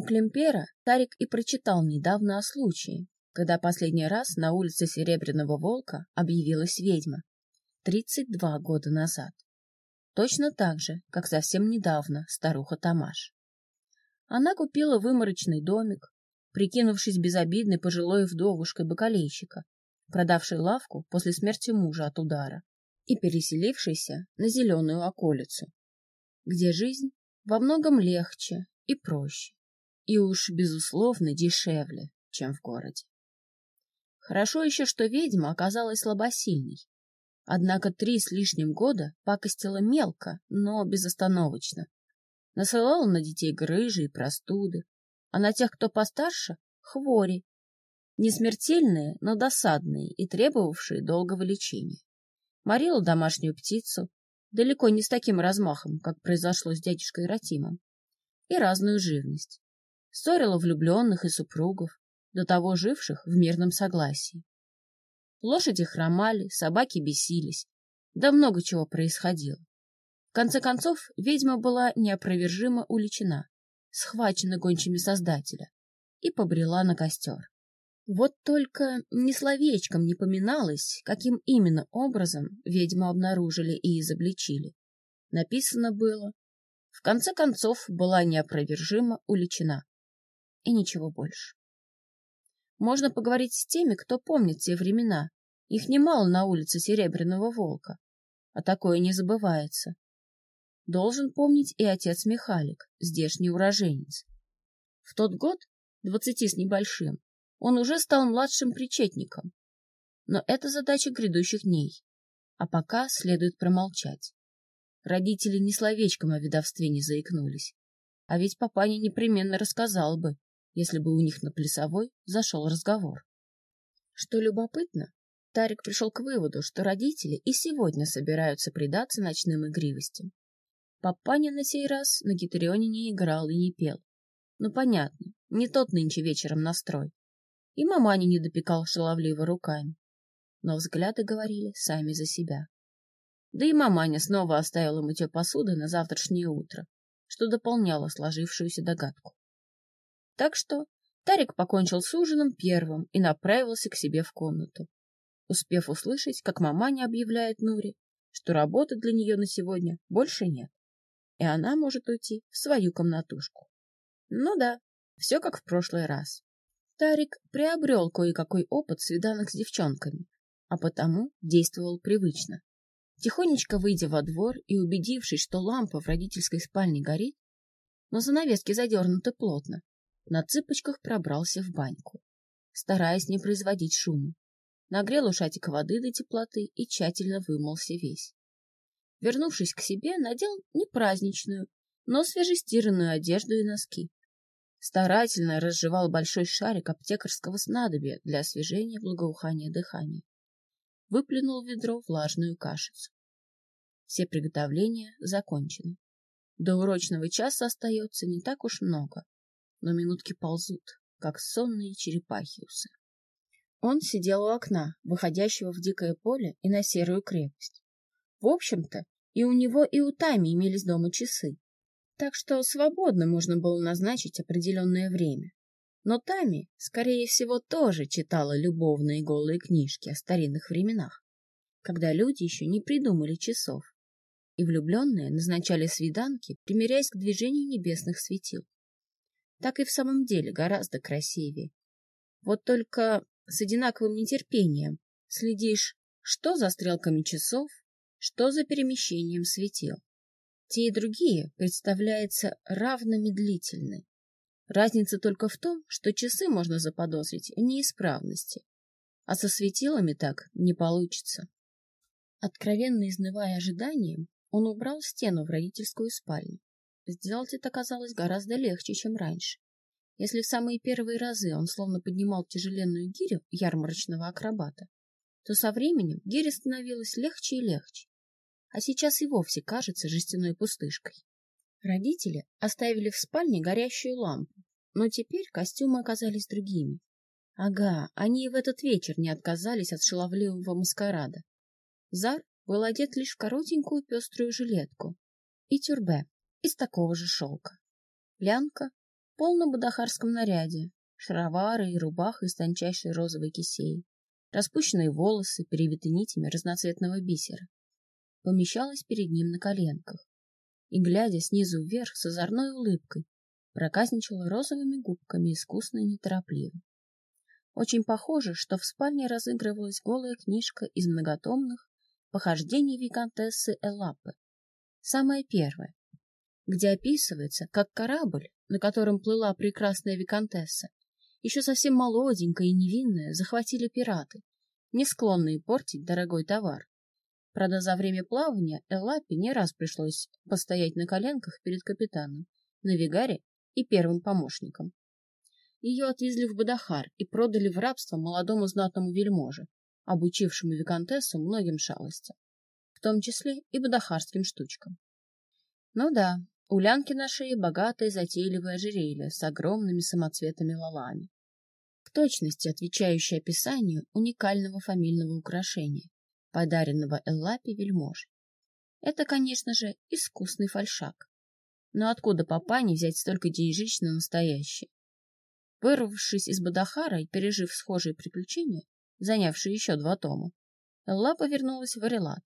У Клемпера Тарик и прочитал недавно о случае, когда последний раз на улице Серебряного Волка объявилась ведьма. 32 года назад. Точно так же, как совсем недавно старуха Тамаш. Она купила выморочный домик, прикинувшись безобидной пожилой вдовушкой бакалейщика, продавшей лавку после смерти мужа от удара и переселившейся на зеленую околицу, где жизнь во многом легче и проще, и уж, безусловно, дешевле, чем в городе. Хорошо еще, что ведьма оказалась слабосильной. Однако три с лишним года пакостила мелко, но безостановочно. Насылала на детей грыжи и простуды, а на тех, кто постарше — хвори. Не смертельные, но досадные и требовавшие долгого лечения. Морила домашнюю птицу, далеко не с таким размахом, как произошло с дядюшкой Ратимом, и разную живность. Ссорила влюбленных и супругов, до того живших в мирном согласии. Лошади хромали, собаки бесились, да много чего происходило. В конце концов, ведьма была неопровержимо уличена, схвачена гончими Создателя и побрела на костер. Вот только ни словечком не поминалось, каким именно образом ведьму обнаружили и изобличили. Написано было, в конце концов была неопровержимо уличена. И ничего больше. Можно поговорить с теми, кто помнит те времена. Их немало на улице Серебряного Волка. А такое не забывается. Должен помнить и отец Михалик, здешний уроженец. В тот год, двадцати с небольшим, он уже стал младшим причетником. Но это задача грядущих дней. А пока следует промолчать. Родители ни словечком о ведовстве не заикнулись. А ведь папаня непременно рассказал бы, если бы у них на плясовой зашел разговор. Что любопытно, Тарик пришел к выводу, что родители и сегодня собираются предаться ночным игривостям. Папаня на сей раз на гитарионе не играл и не пел. Ну, понятно, не тот нынче вечером настрой. И маманя не допекал шаловливо руками. Но взгляды говорили сами за себя. Да и маманя снова оставила мытье посуды на завтрашнее утро, что дополняло сложившуюся догадку. Так что Тарик покончил с ужином первым и направился к себе в комнату, успев услышать, как маманя объявляет Нуре, что работы для нее на сегодня больше нет, и она может уйти в свою комнатушку. Ну да, все как в прошлый раз. Тарик приобрел кое-какой опыт свиданок с девчонками, а потому действовал привычно. Тихонечко выйдя во двор и убедившись, что лампа в родительской спальне горит, но занавески задернуты плотно, на цыпочках пробрался в баньку, стараясь не производить шума. Нагрел ушатик воды до теплоты и тщательно вымылся весь. Вернувшись к себе, надел не праздничную, но свежестиранную одежду и носки. Старательно разжевал большой шарик аптекарского снадобья для освежения благоухания дыхания. Выплюнул в ведро влажную кашицу. Все приготовления закончены. До урочного часа остается не так уж много но минутки ползут, как сонные черепахиусы. Он сидел у окна, выходящего в дикое поле и на серую крепость. В общем-то, и у него, и у Тами имелись дома часы, так что свободно можно было назначить определенное время. Но Тами, скорее всего, тоже читала любовные голые книжки о старинных временах, когда люди еще не придумали часов, и влюбленные назначали свиданки, примиряясь к движению небесных светил так и в самом деле гораздо красивее. Вот только с одинаковым нетерпением следишь, что за стрелками часов, что за перемещением светил. Те и другие представляются равно медлительны. Разница только в том, что часы можно заподозрить в неисправности, а со светилами так не получится. Откровенно изнывая ожиданием, он убрал стену в родительскую спальню. Сделать это казалось гораздо легче, чем раньше. Если в самые первые разы он словно поднимал тяжеленную гирю ярмарочного акробата, то со временем гиря становилась легче и легче, а сейчас и вовсе кажется жестяной пустышкой. Родители оставили в спальне горящую лампу, но теперь костюмы оказались другими. Ага, они и в этот вечер не отказались от шаловливого маскарада. Зар был одет лишь в коротенькую пеструю жилетку и тюрбе, из такого же шелка. Лянка полном бадахарском наряде, шаровары и рубаха из тончайшей розовой кисеи, распущенные волосы, перевиты нитями разноцветного бисера, помещалась перед ним на коленках и, глядя снизу вверх с озорной улыбкой, проказничала розовыми губками искусно и неторопливо. Очень похоже, что в спальне разыгрывалась голая книжка из многотомных похождений виконтессы Элапы, самая первая, где описывается, как корабль, на котором плыла прекрасная виконтесса, еще совсем молоденькая и невинная, захватили пираты, не склонные портить дорогой товар. Правда, за время плавания Элапе не раз пришлось постоять на коленках перед капитаном, навигаре и первым помощником. Ее отвезли в Бадахар и продали в рабство молодому знатному вельможе, обучившему виконтессу многим шалостям, в том числе и бадахарским штучкам. Ну да, у Лянки на шее богатое затейливое ожерелье с огромными самоцветными лалами, в точности отвечающее описанию уникального фамильного украшения, подаренного Эллапе вельможей. Это, конечно же, искусный фальшак. Но откуда папане взять столько денежищ на настоящее? Вырвавшись из Бадахара и пережив схожие приключения, занявшие еще два тома, Элла повернулась в Арелат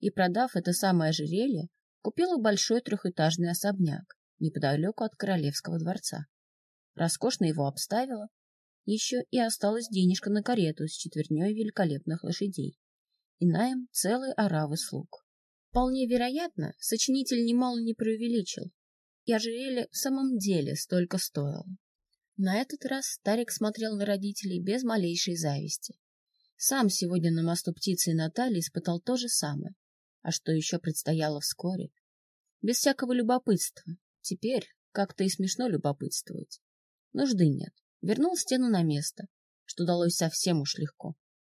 и, продав это самое ожерелье, купила большой трехэтажный особняк неподалеку от королевского дворца. Роскошно его обставила, еще и осталась денежка на карету с четверней великолепных лошадей и наем целой оравы слуг. Вполне вероятно, сочинитель немало не преувеличил, и ожерелье в самом деле столько стоило. На этот раз старик смотрел на родителей без малейшей зависти. Сам сегодня на мосту птицы и Натальи испытал то же самое. А что еще предстояло вскоре? Без всякого любопытства. Теперь как-то и смешно любопытствовать. Нужды нет. Вернул стену на место, что далось совсем уж легко,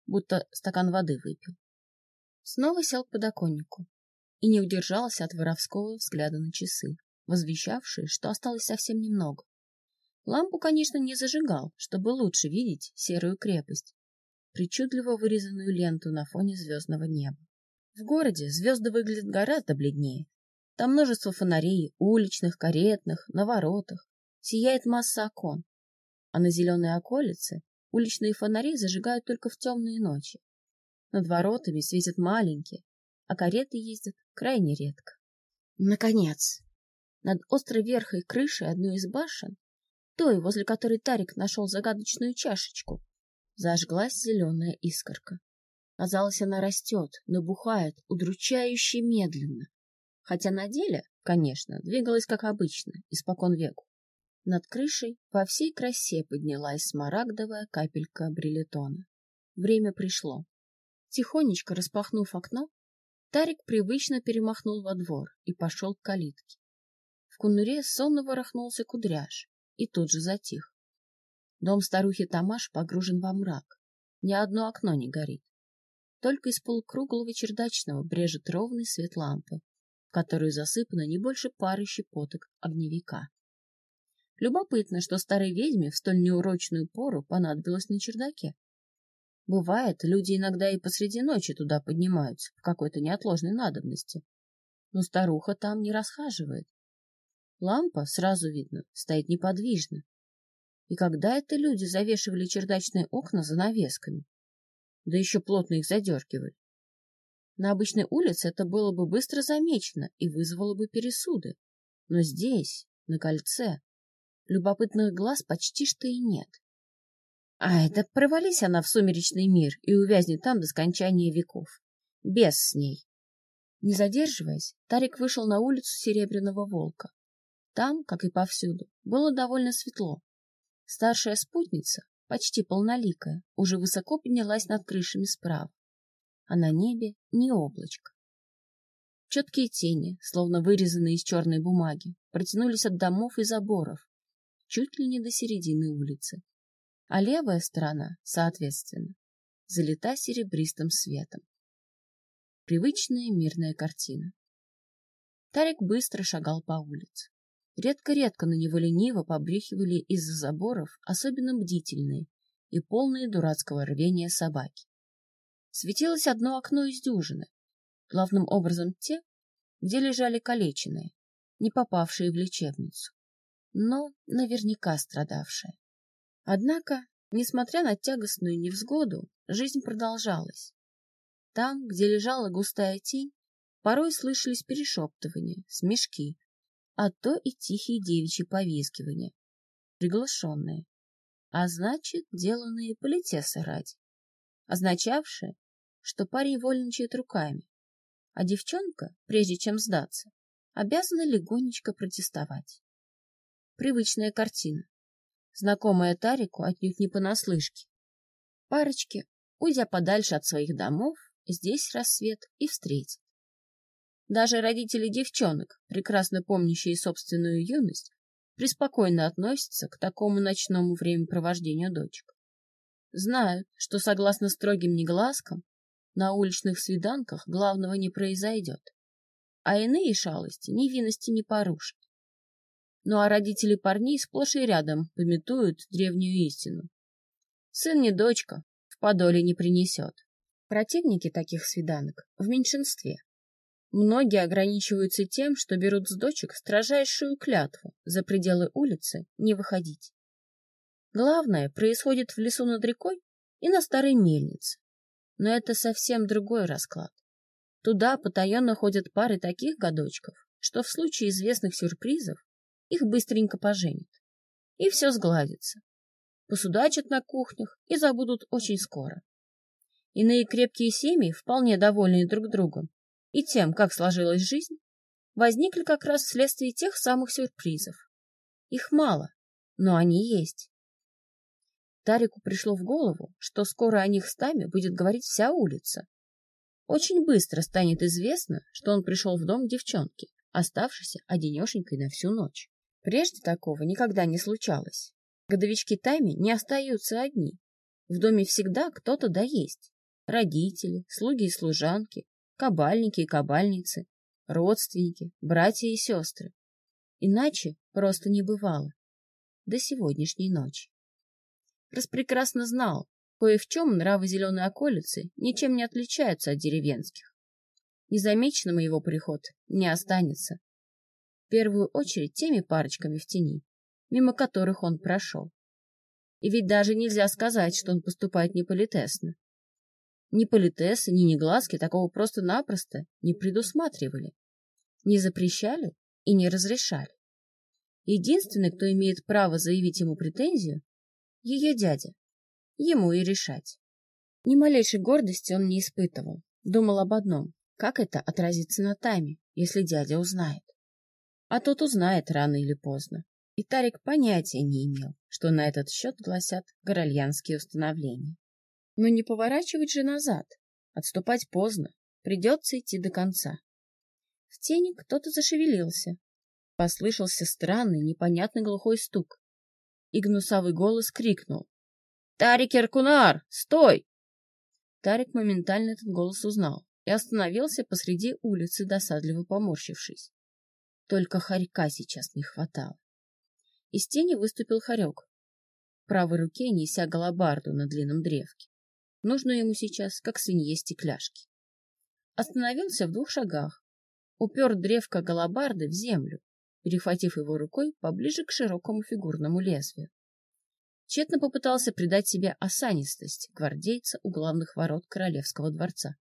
будто стакан воды выпил. Снова сел к подоконнику и не удержался от воровского взгляда на часы, возвещавшие, что осталось совсем немного. Лампу, конечно, не зажигал, чтобы лучше видеть серую крепость, причудливо вырезанную ленту на фоне звездного неба. В городе звезды выглядят гораздо бледнее. Там множество фонарей, уличных, каретных, на воротах. Сияет масса окон. А на зеленой околице уличные фонари зажигают только в темные ночи. Над воротами светят маленькие, а кареты ездят крайне редко. Наконец! Над острой верхой крыши одной из башен той, возле которой Тарик нашел загадочную чашечку, зажглась зеленая искорка. Казалось, она растет, набухает, удручающе медленно. Хотя на деле, конечно, двигалась как обычно, испокон веку. Над крышей во всей красе поднялась смарагдовая капелька брилетона. Время пришло. Тихонечко распахнув окно, Тарик привычно перемахнул во двор и пошел к калитке. В кунуре сонно ворохнулся кудряш, и тут же затих. Дом старухи Тамаш погружен во мрак. Ни одно окно не горит. Только из полукруглого чердачного брежет ровный свет лампы, в которую засыпано не больше пары щепоток огневика. Любопытно, что старой ведьме в столь неурочную пору понадобилось на чердаке. Бывает, люди иногда и посреди ночи туда поднимаются в какой-то неотложной надобности. Но старуха там не расхаживает, Лампа, сразу видно, стоит неподвижно. И когда это люди завешивали чердачные окна занавесками? Да еще плотно их задергивали. На обычной улице это было бы быстро замечено и вызвало бы пересуды. Но здесь, на кольце, любопытных глаз почти что и нет. А это провались она в сумеречный мир и увязнет там до скончания веков. Без с ней. Не задерживаясь, Тарик вышел на улицу Серебряного Волка. Там, как и повсюду, было довольно светло. Старшая спутница, почти полноликая, уже высоко поднялась над крышами справа, а на небе ни облачко. Четкие тени, словно вырезанные из черной бумаги, протянулись от домов и заборов, чуть ли не до середины улицы, а левая сторона, соответственно, залита серебристым светом. Привычная мирная картина. Тарик быстро шагал по улице. Редко-редко на него лениво побрехивали из-за заборов особенно бдительные и полные дурацкого рвения собаки. Светилось одно окно из дюжины, главным образом те, где лежали калеченные, не попавшие в лечебницу. но наверняка страдавшая. Однако, несмотря на тягостную невзгоду, жизнь продолжалась. Там, где лежала густая тень, порой слышались перешептывания, смешки, а то и тихие девичьи повизгивания, приглашенные, а значит, деланные политеса ради, означавшие, что парень вольничает руками, а девчонка, прежде чем сдаться, обязана легонечко протестовать. Привычная картина, знакомая Тарику отнюдь не понаслышке. Парочки, уйдя подальше от своих домов, здесь рассвет и встретят. Даже родители девчонок, прекрасно помнящие собственную юность, преспокойно относятся к такому ночному времяпровождению дочек. Знают, что согласно строгим негласкам на уличных свиданках главного не произойдет, а иные шалости невинности не порушат. Ну а родители парней сплошь и рядом пометуют древнюю истину. Сын не дочка, в подоле не принесет. Противники таких свиданок в меньшинстве. Многие ограничиваются тем, что берут с дочек строжайшую клятву за пределы улицы не выходить. Главное происходит в лесу над рекой и на старой мельнице. Но это совсем другой расклад. Туда потаенно ходят пары таких годочков, что в случае известных сюрпризов их быстренько поженят. И все сгладится. Посудачат на кухнях и забудут очень скоро. Иные крепкие семьи, вполне довольные друг другом и тем, как сложилась жизнь, возникли как раз вследствие тех самых сюрпризов. Их мало, но они есть. Тарику пришло в голову, что скоро о них с Тами будет говорить вся улица. Очень быстро станет известно, что он пришел в дом девчонки, оставшейся одинешенькой на всю ночь. Прежде такого никогда не случалось. Годовички Тайми не остаются одни. В доме всегда кто-то да есть. Родители, слуги и служанки, кабальники и кабальницы, родственники, братья и сестры. Иначе просто не бывало. До сегодняшней ночи. Распрекрасно знал, кое в чем нравы зеленой околицы ничем не отличаются от деревенских. Незамеченным его приход не останется. В первую очередь теми парочками в тени, мимо которых он прошел. И ведь даже нельзя сказать, что он поступает неполитесно. Ни политесы, ни негласки такого просто-напросто не предусматривали, не запрещали и не разрешали. Единственный, кто имеет право заявить ему претензию, ее дядя. Ему и решать. Ни малейшей гордости он не испытывал. Думал об одном. Как это отразится на тайме, если дядя узнает? А тот узнает рано или поздно. И Тарик понятия не имел, что на этот счет гласят горальянские установления. Но не поворачивать же назад. Отступать поздно. Придется идти до конца. В тени кто-то зашевелился. Послышался странный, непонятный глухой стук и гнусавый голос крикнул. «Тарик Эркунар, стой!» Тарик моментально этот голос узнал и остановился посреди улицы, досадливо поморщившись. Только хорька сейчас не хватало. Из тени выступил хорек. Правой руке неся галабарду на длинном древке. Нужно ему сейчас, как свинье стекляшки. Остановился в двух шагах. Упер древко галабарды в землю перехватив его рукой поближе к широкому фигурному лезвию. Тщетно попытался придать себе осанистость гвардейца у главных ворот королевского дворца.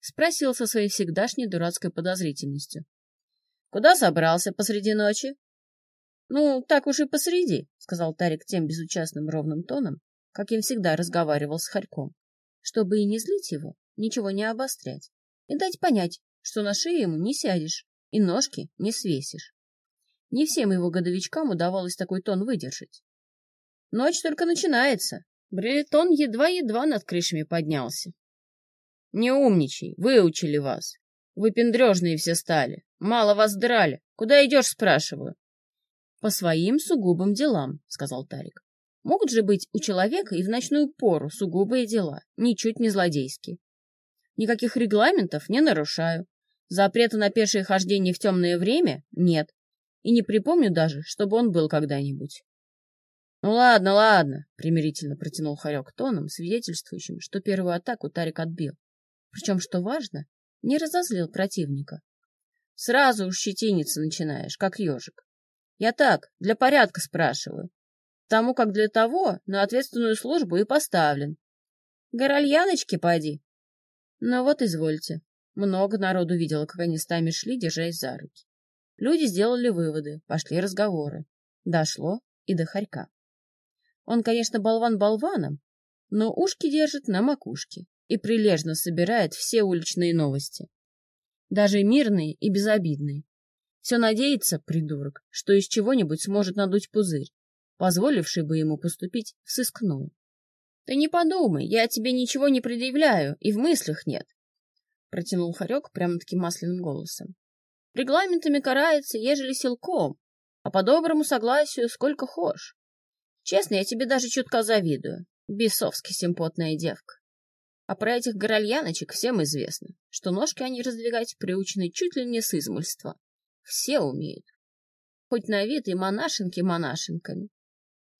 Спросил со своей всегдашней дурацкой подозрительностью. — Куда собрался посреди ночи? — Ну, так уж и посреди, — сказал Тарик тем безучастным ровным тоном, каким всегда разговаривал с Харьком, чтобы и не злить его, ничего не обострять, и дать понять, что на шее ему не сядешь и ножки не свесишь. Не всем его годовичкам удавалось такой тон выдержать. Ночь только начинается. Брелетон едва-едва над крышами поднялся. Не умничай, выучили вас. Вы пендрежные все стали. Мало вас драли. Куда идешь, спрашиваю? По своим сугубым делам, сказал Тарик. Могут же быть у человека и в ночную пору сугубые дела, ничуть не злодейские. Никаких регламентов не нарушаю. Запрета на пешее хождение в темное время нет и не припомню даже, чтобы он был когда-нибудь. — Ну ладно, ладно, — примирительно протянул Харек тоном, свидетельствующим, что первую атаку Тарик отбил. Причем, что важно, не разозлил противника. Сразу уж щетиниться начинаешь, как ежик. Я так, для порядка спрашиваю. Тому как для того на ответственную службу и поставлен. Горальяночки, поди. Ну вот, извольте. Много народу видело, как они с нами шли, держась за руки. Люди сделали выводы, пошли разговоры. Дошло и до хорька. Он, конечно, болван болваном, но ушки держит на макушке и прилежно собирает все уличные новости. Даже мирные и безобидные. Все надеется, придурок, что из чего-нибудь сможет надуть пузырь, позволивший бы ему поступить в сыскную. Ты не подумай, я тебе ничего не предъявляю, и в мыслях нет. Протянул Харек прямо-таки масляным голосом. Регламентами карается, ежели силком, а по доброму согласию сколько хошь. Честно, я тебе даже чутка завидую. Бесовски симпотная девка. А про этих горальяночек всем известно, что ножки они раздвигать приучены чуть ли не с измульства. Все умеют. Хоть на вид и монашенки монашенками.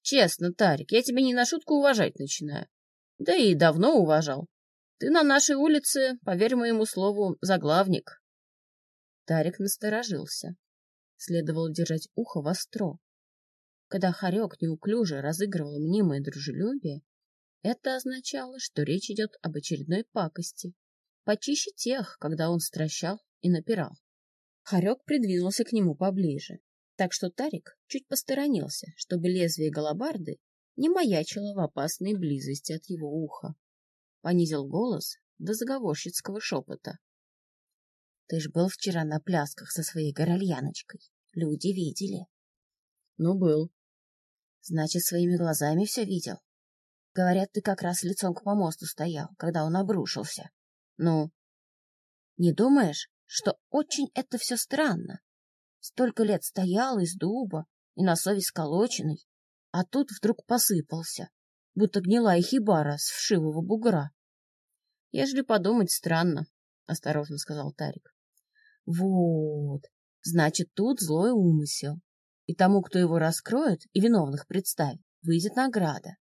Честно, Тарик, я тебя не на шутку уважать начинаю. Да и давно уважал. Ты на нашей улице, поверь моему слову, заглавник. Тарик насторожился. Следовало держать ухо востро. Когда Харек неуклюже разыгрывал мнимое дружелюбие, это означало, что речь идет об очередной пакости, почище тех, когда он стращал и напирал. Харек придвинулся к нему поближе, так что Тарик чуть посторонился, чтобы лезвие галабарды не маячило в опасной близости от его уха. Понизил голос до заговорщицкого шепота. — Ты ж был вчера на плясках со своей горальяночкой. Люди видели. — Ну, был. — Значит, своими глазами все видел? Говорят, ты как раз лицом к помосту стоял, когда он обрушился. Ну? Не думаешь, что очень это все странно? Столько лет стоял из дуба и на совесть колоченный, а тут вдруг посыпался, будто гнилая хибара с вшивого бугра. — Ежели подумать, странно, — осторожно сказал Тарик. — Вот, значит, тут злой умысел. И тому, кто его раскроет и виновных представит, выйдет награда.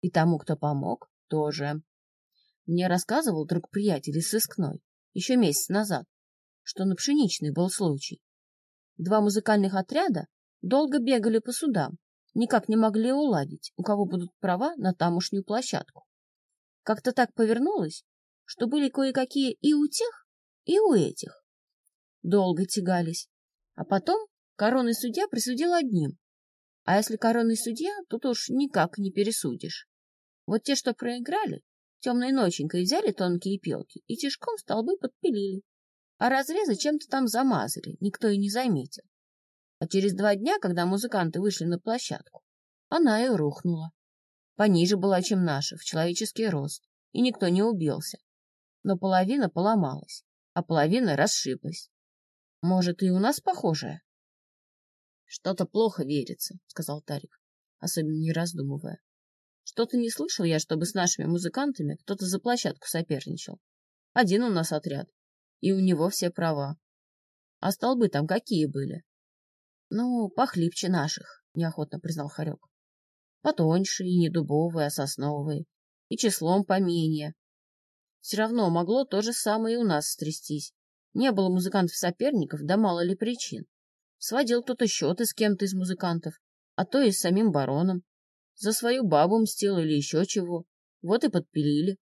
И тому, кто помог, тоже. Мне рассказывал друг приятель из сыскной еще месяц назад, что на пшеничный был случай. Два музыкальных отряда долго бегали по судам, никак не могли уладить, у кого будут права на тамошнюю площадку. Как-то так повернулось, что были кое-какие и у тех, и у этих. Долго тягались. А потом коронный судья присудил одним. А если коронный судья, тут уж никак не пересудишь. Вот те, что проиграли, темной ноченькой взяли тонкие пелки и тишком столбы подпилили а разрезы чем-то там замазали, никто и не заметил. А через два дня, когда музыканты вышли на площадку, она и рухнула. Пониже была, чем наша, в человеческий рост, и никто не убился. Но половина поломалась, а половина расшиблась. Может, и у нас похожее? — Что-то плохо верится, — сказал Тарик, особенно не раздумывая. — Что-то не слышал я, чтобы с нашими музыкантами кто-то за площадку соперничал. Один у нас отряд, и у него все права. А столбы там какие были? Ну, похлипче наших, неохотно признал Харек. Потоньше и не дубовые, а сосновые, и числом поменьше. Все равно могло то же самое и у нас стрястись. Не было музыкантов-соперников, да мало ли причин. Сводил кто-то счеты с кем-то из музыкантов, а то и с самим бароном. За свою бабу мстил или еще чего. Вот и подпилили.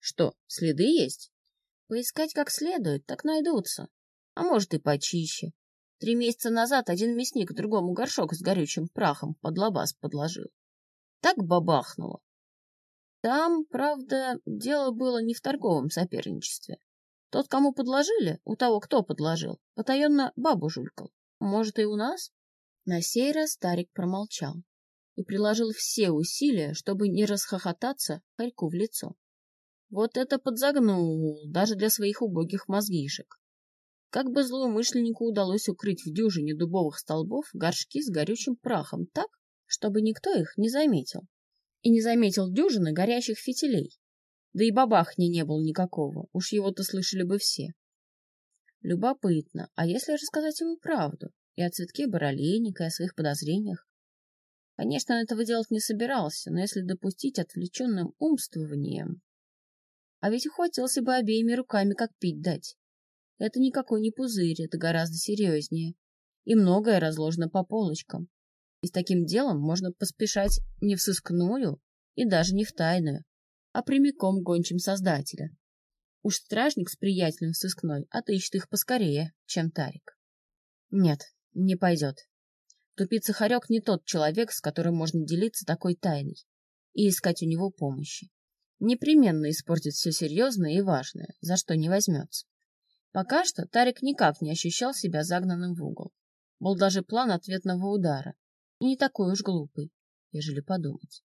Что, следы есть? Поискать как следует, так найдутся. А может и почище. Три месяца назад один мясник другому горшок с горючим прахом под лобас подложил. Так бабахнуло. Там, правда, дело было не в торговом соперничестве. Тот, кому подложили, у того, кто подложил, потаенно бабу жулькал. Может, и у нас? На сей раз старик промолчал и приложил все усилия, чтобы не расхохотаться Харьку в лицо. Вот это подзагнул, даже для своих убогих мозгишек. Как бы злоумышленнику удалось укрыть в дюжине дубовых столбов горшки с горючим прахом так, чтобы никто их не заметил. И не заметил дюжины горящих фитилей. Да и бабахни не было никакого, уж его-то слышали бы все. Любопытно, а если рассказать ему правду? И о цветке баролейника, и о своих подозрениях? Конечно, он этого делать не собирался, но если допустить отвлеченным умствованием... А ведь ухватился бы обеими руками, как пить дать. Это никакой не пузырь, это гораздо серьезнее. и многое разложено по полочкам. И с таким делом можно поспешать не в сыскную и даже не в тайную, а прямиком гончим создателя. Уж стражник с приятелем сыскной отыщет их поскорее, чем Тарик. Нет, не пойдет. Тупица Харек не тот человек, с которым можно делиться такой тайной и искать у него помощи. Непременно испортит все серьезное и важное, за что не возьмется. Пока что Тарик никак не ощущал себя загнанным в угол. Был даже план ответного удара, и не такой уж глупый, ежели подумать.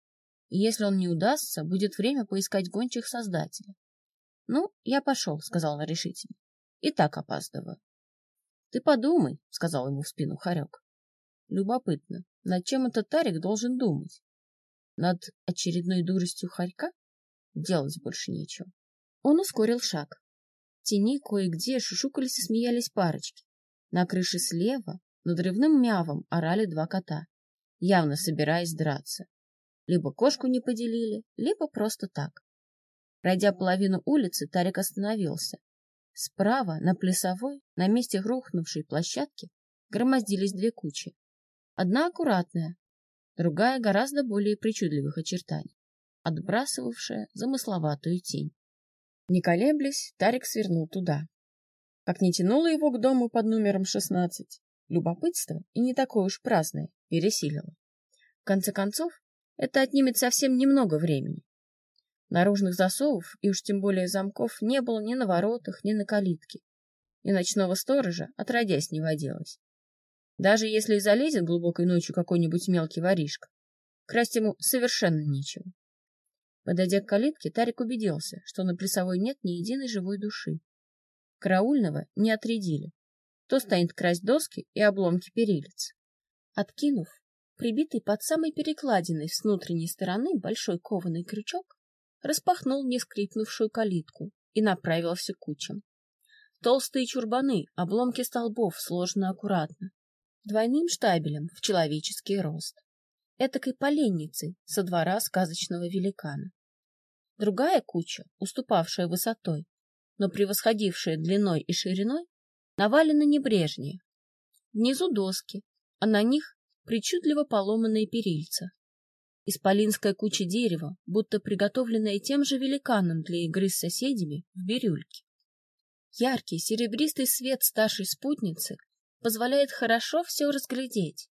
И если он не удастся, будет время поискать гончих создателя. — Ну, я пошел, — сказал он решительно. — И так опаздываю. — Ты подумай, — сказал ему в спину Харек. Любопытно, над чем этот Тарик должен думать? Над очередной дуростью Харька? Делать больше нечего. Он ускорил шаг. Тени кое-где шушукались и смеялись парочки. На крыше слева, над рывным мявом, орали два кота, явно собираясь драться. Либо кошку не поделили, либо просто так. Пройдя половину улицы, Тарик остановился. Справа, на плясовой, на месте рухнувшей площадки, громоздились две кучи. Одна аккуратная, другая гораздо более причудливых очертаний, отбрасывавшая замысловатую тень. Не колеблясь, Тарик свернул туда. Как не тянуло его к дому под номером шестнадцать, любопытство, и не такое уж праздное, пересилило. В конце концов, это отнимет совсем немного времени. Наружных засовов, и уж тем более замков, не было ни на воротах, ни на калитке. И ночного сторожа отродясь не водилось. Даже если и залезет глубокой ночью какой-нибудь мелкий воришка, красть ему совершенно нечего. Подойдя к калитке, Тарик убедился, что на плясовой нет ни единой живой души. Караульного не отрядили. То станет красть доски и обломки перилец. Откинув прибитый под самой перекладиной с внутренней стороны большой кованый крючок, распахнул нескрипнувшую калитку и направился к кучам. Толстые чурбаны, обломки столбов сложены аккуратно, двойным штабелем в человеческий рост, этакой поленницей со двора сказочного великана. Другая куча, уступавшая высотой, но превосходившая длиной и шириной, навалена небрежнее. Внизу доски, а на них причудливо поломанные перильца. Исполинская куча дерева, будто приготовленная тем же великаном для игры с соседями в бирюльке. Яркий серебристый свет старшей спутницы позволяет хорошо все разглядеть.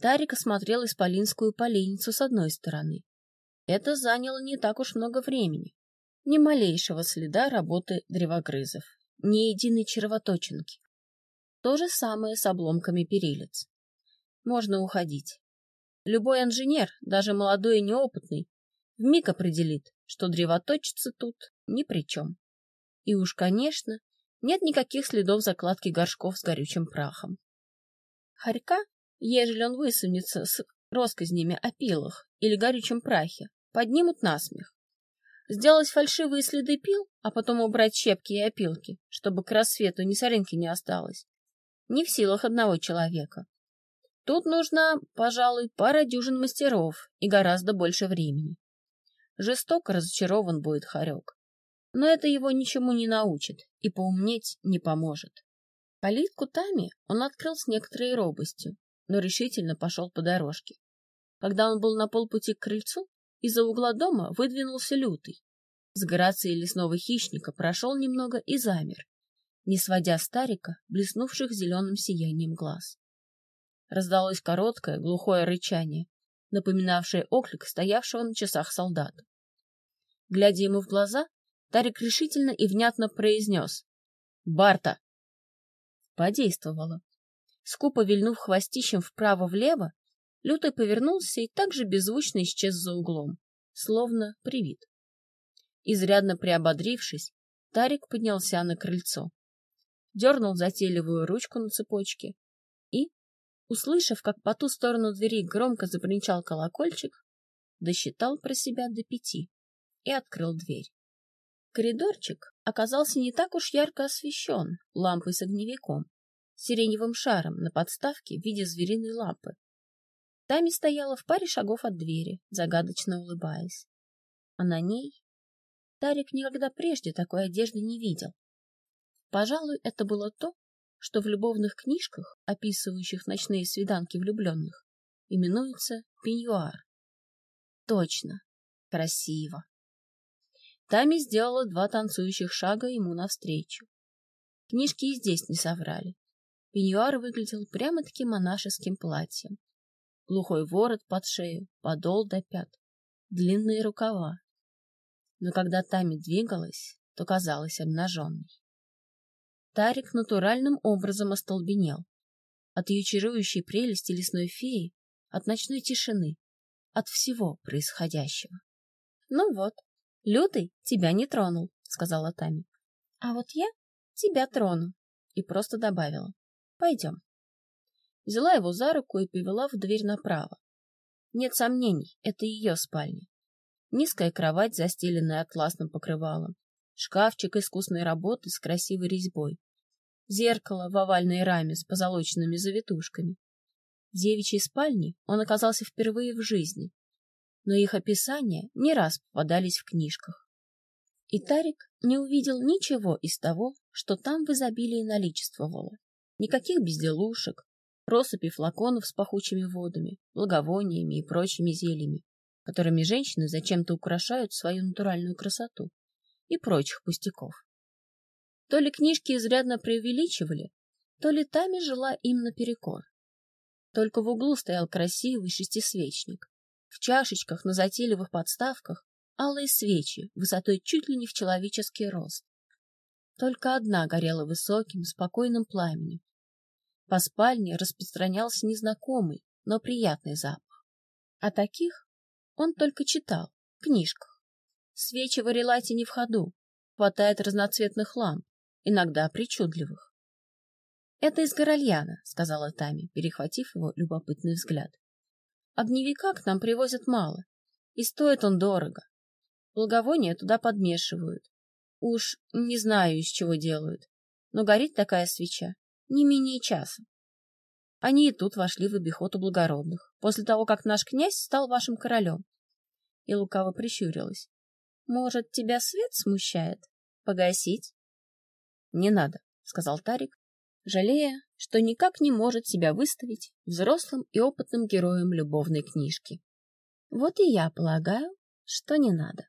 Тарик осмотрел исполинскую поленницу с одной стороны. Это заняло не так уж много времени. Ни малейшего следа работы древогрызов, ни единой червоточинки. То же самое с обломками перилец. Можно уходить. Любой инженер, даже молодой и неопытный, вмиг определит, что древоточица тут ни при чем. И уж, конечно, нет никаких следов закладки горшков с горючим прахом. Харька, ежели он высунется с россказнями о пилах или горючем прахе, поднимут насмех. Сделать фальшивые следы пил, а потом убрать щепки и опилки, чтобы к рассвету ни соринки не осталось, не в силах одного человека. Тут нужно, пожалуй, пара дюжин мастеров и гораздо больше времени. Жестоко разочарован будет Харек но это его ничему не научит и поумнеть не поможет. Калитку Тами он открыл с некоторой робостью, но решительно пошел по дорожке. Когда он был на полпути к крыльцу, из-за угла дома выдвинулся лютый. С грацией лесного хищника прошел немного и замер, не сводя старика, блеснувших зеленым сиянием глаз. Раздалось короткое, глухое рычание, напоминавшее оклик стоявшего на часах солдата. Глядя ему в глаза, Тарик решительно и внятно произнес «Барта!». Подействовало. Скупо вильнув хвостищем вправо-влево, Лютый повернулся и также беззвучно исчез за углом, словно привид. Изрядно приободрившись, Тарик поднялся на крыльцо, дернул затейливую ручку на цепочке и, услышав, как по ту сторону двери громко забринчал колокольчик, досчитал про себя до пяти и открыл дверь. Коридорчик оказался не так уж ярко освещен лампой с огневиком, сиреневым шаром на подставке в виде звериной лапы. Тами стояла в паре шагов от двери, загадочно улыбаясь. А на ней Тарик никогда прежде такой одежды не видел. Пожалуй, это было то, что в любовных книжках, описывающих ночные свиданки влюбленных, именуется пеньюар. Точно. Красиво. Тами сделала два танцующих шага ему навстречу. Книжки и здесь не соврали. Пеньюар выглядел прямо-таки монашеским платьем. Глухой ворот под шею, подол до пят, длинные рукава. Но когда Тами двигалась, то казалась обнаженной. Тарик натуральным образом остолбенел. От ее чарующей прелести лесной феи, от ночной тишины, от всего происходящего. — Ну вот, Лютый тебя не тронул, — сказала Тами. — А вот я тебя трону. И просто добавила. — Пойдем. Взяла его за руку и повела в дверь направо. Нет сомнений, это ее спальня. Низкая кровать, застеленная атласным покрывалом, шкафчик искусной работы с красивой резьбой, зеркало в овальной раме с позолоченными завитушками. В девичьей спальне он оказался впервые в жизни, но их описания не раз попадались в книжках. И Тарик не увидел ничего из того, что там в изобилии наличествовало. Никаких безделушек, россыпи флаконов с пахучими водами, благовониями и прочими зельями, которыми женщины зачем-то украшают свою натуральную красоту, и прочих пустяков. То ли книжки изрядно преувеличивали, то ли Тами жила им наперекор. Только в углу стоял красивый шестисвечник. В чашечках на затейливых подставках алые свечи высотой чуть ли не в человеческий рост. Только одна горела высоким, спокойным пламенем. По спальне распространялся незнакомый, но приятный запах. А таких он только читал в книжках. Свечи в Арелате не в ходу, хватает разноцветных ламп, иногда причудливых. «Это из Горальяна», — сказала Тами, перехватив его любопытный взгляд. «Огневика к нам привозят мало, и стоит он дорого. Благовония туда подмешивают. Уж не знаю, из чего делают, но горит такая свеча не менее часа. Они и тут вошли в обиход у благородных, после того, как наш князь стал вашим королем. И лукаво прищурилась. Может, тебя свет смущает? Погасить? Не надо, сказал Тарик, жалея, что никак не может себя выставить взрослым и опытным героем любовной книжки. Вот и я полагаю, что не надо.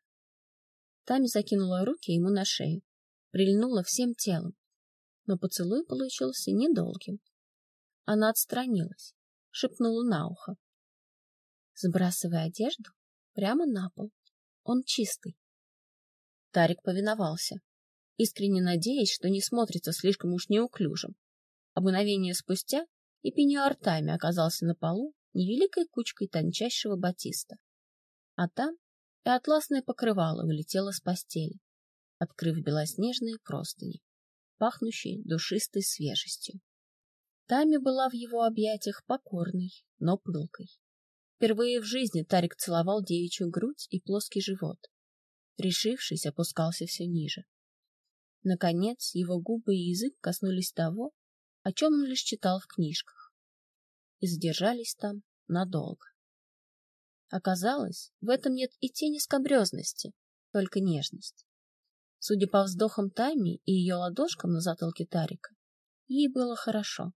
Тами закинула руки ему на шею, прильнула всем телом, но поцелуй получился недолгим. Она отстранилась, шепнула на ухо. Сбрасывая одежду прямо на пол. Он чистый. Тарик повиновался, искренне надеясь, что не смотрится слишком уж неуклюжим. А спустя и пеньюар Тайми оказался на полу невеликой кучкой тончайшего батиста. А там и атласное покрывало вылетело с постели, открыв белоснежные простыни, пахнущие душистой свежестью. Тами была в его объятиях покорной, но пылкой. Впервые в жизни Тарик целовал девичью грудь и плоский живот. Решившись, опускался все ниже. Наконец, его губы и язык коснулись того, о чем он лишь читал в книжках, и задержались там надолго. Оказалось, в этом нет и тени скобрезности, только нежность. Судя по вздохам Тайми и ее ладошкам на затылке Тарика, ей было хорошо.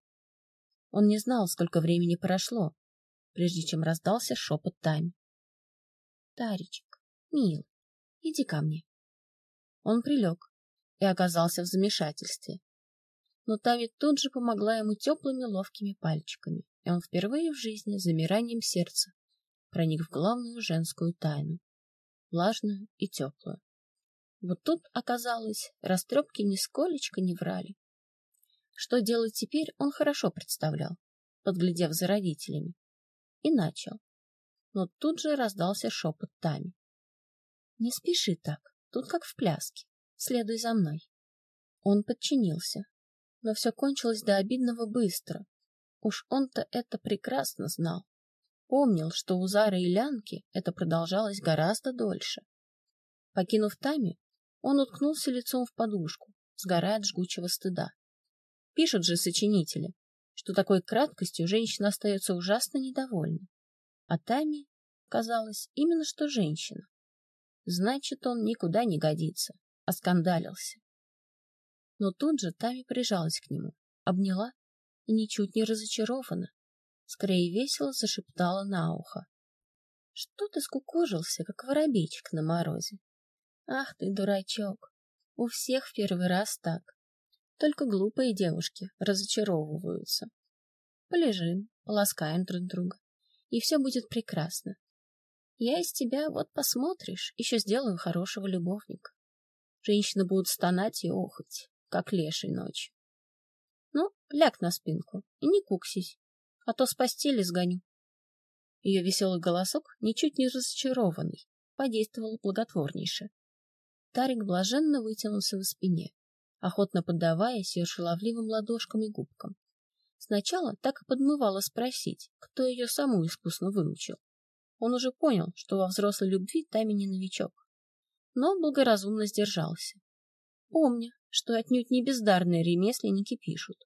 Он не знал, сколько времени прошло, прежде чем раздался шепот Тайми. — Таричек, мил, иди ко мне. Он прилег, и оказался в замешательстве. Но Тави тут же помогла ему теплыми ловкими пальчиками, и он впервые в жизни замиранием сердца проник в главную женскую тайну, влажную и теплую. Вот тут, оказалось, растрепки нисколечко не врали. Что делать теперь, он хорошо представлял, подглядев за родителями, и начал. Но тут же раздался шепот Тами. — Не спеши так, тут как в пляске. Следуй за мной. Он подчинился, но все кончилось до обидного быстро. Уж он-то это прекрасно знал. Помнил, что у Зары и Лянки это продолжалось гораздо дольше. Покинув Тами, он уткнулся лицом в подушку, сгорая от жгучего стыда. Пишут же сочинители, что такой краткостью женщина остается ужасно недовольна. А Тами, казалось, именно что женщина. Значит, он никуда не годится оскандалился. Но тут же Тами прижалась к нему, обняла и ничуть не разочарована. Скорее весело зашептала на ухо. Что ты скукожился, как воробейчик на морозе? Ах ты, дурачок! У всех в первый раз так. Только глупые девушки разочаровываются. Полежим, поласкаем друг друга, и все будет прекрасно. Я из тебя, вот посмотришь, еще сделаю хорошего любовника. Женщины будут стонать и охать, как леший ночью. Ну, ляг на спинку и не куксись, а то с постели сгоню. Ее веселый голосок, ничуть не разочарованный, подействовал благотворнейше. Тарик блаженно вытянулся на спине, охотно поддаваясь ее шаловливым ладошкам и губкам. Сначала так и подмывало спросить, кто ее саму искусно выучил. Он уже понял, что во взрослой любви Тами не новичок, но благоразумно сдержался. Помня, что отнюдь не бездарные ремесленники пишут.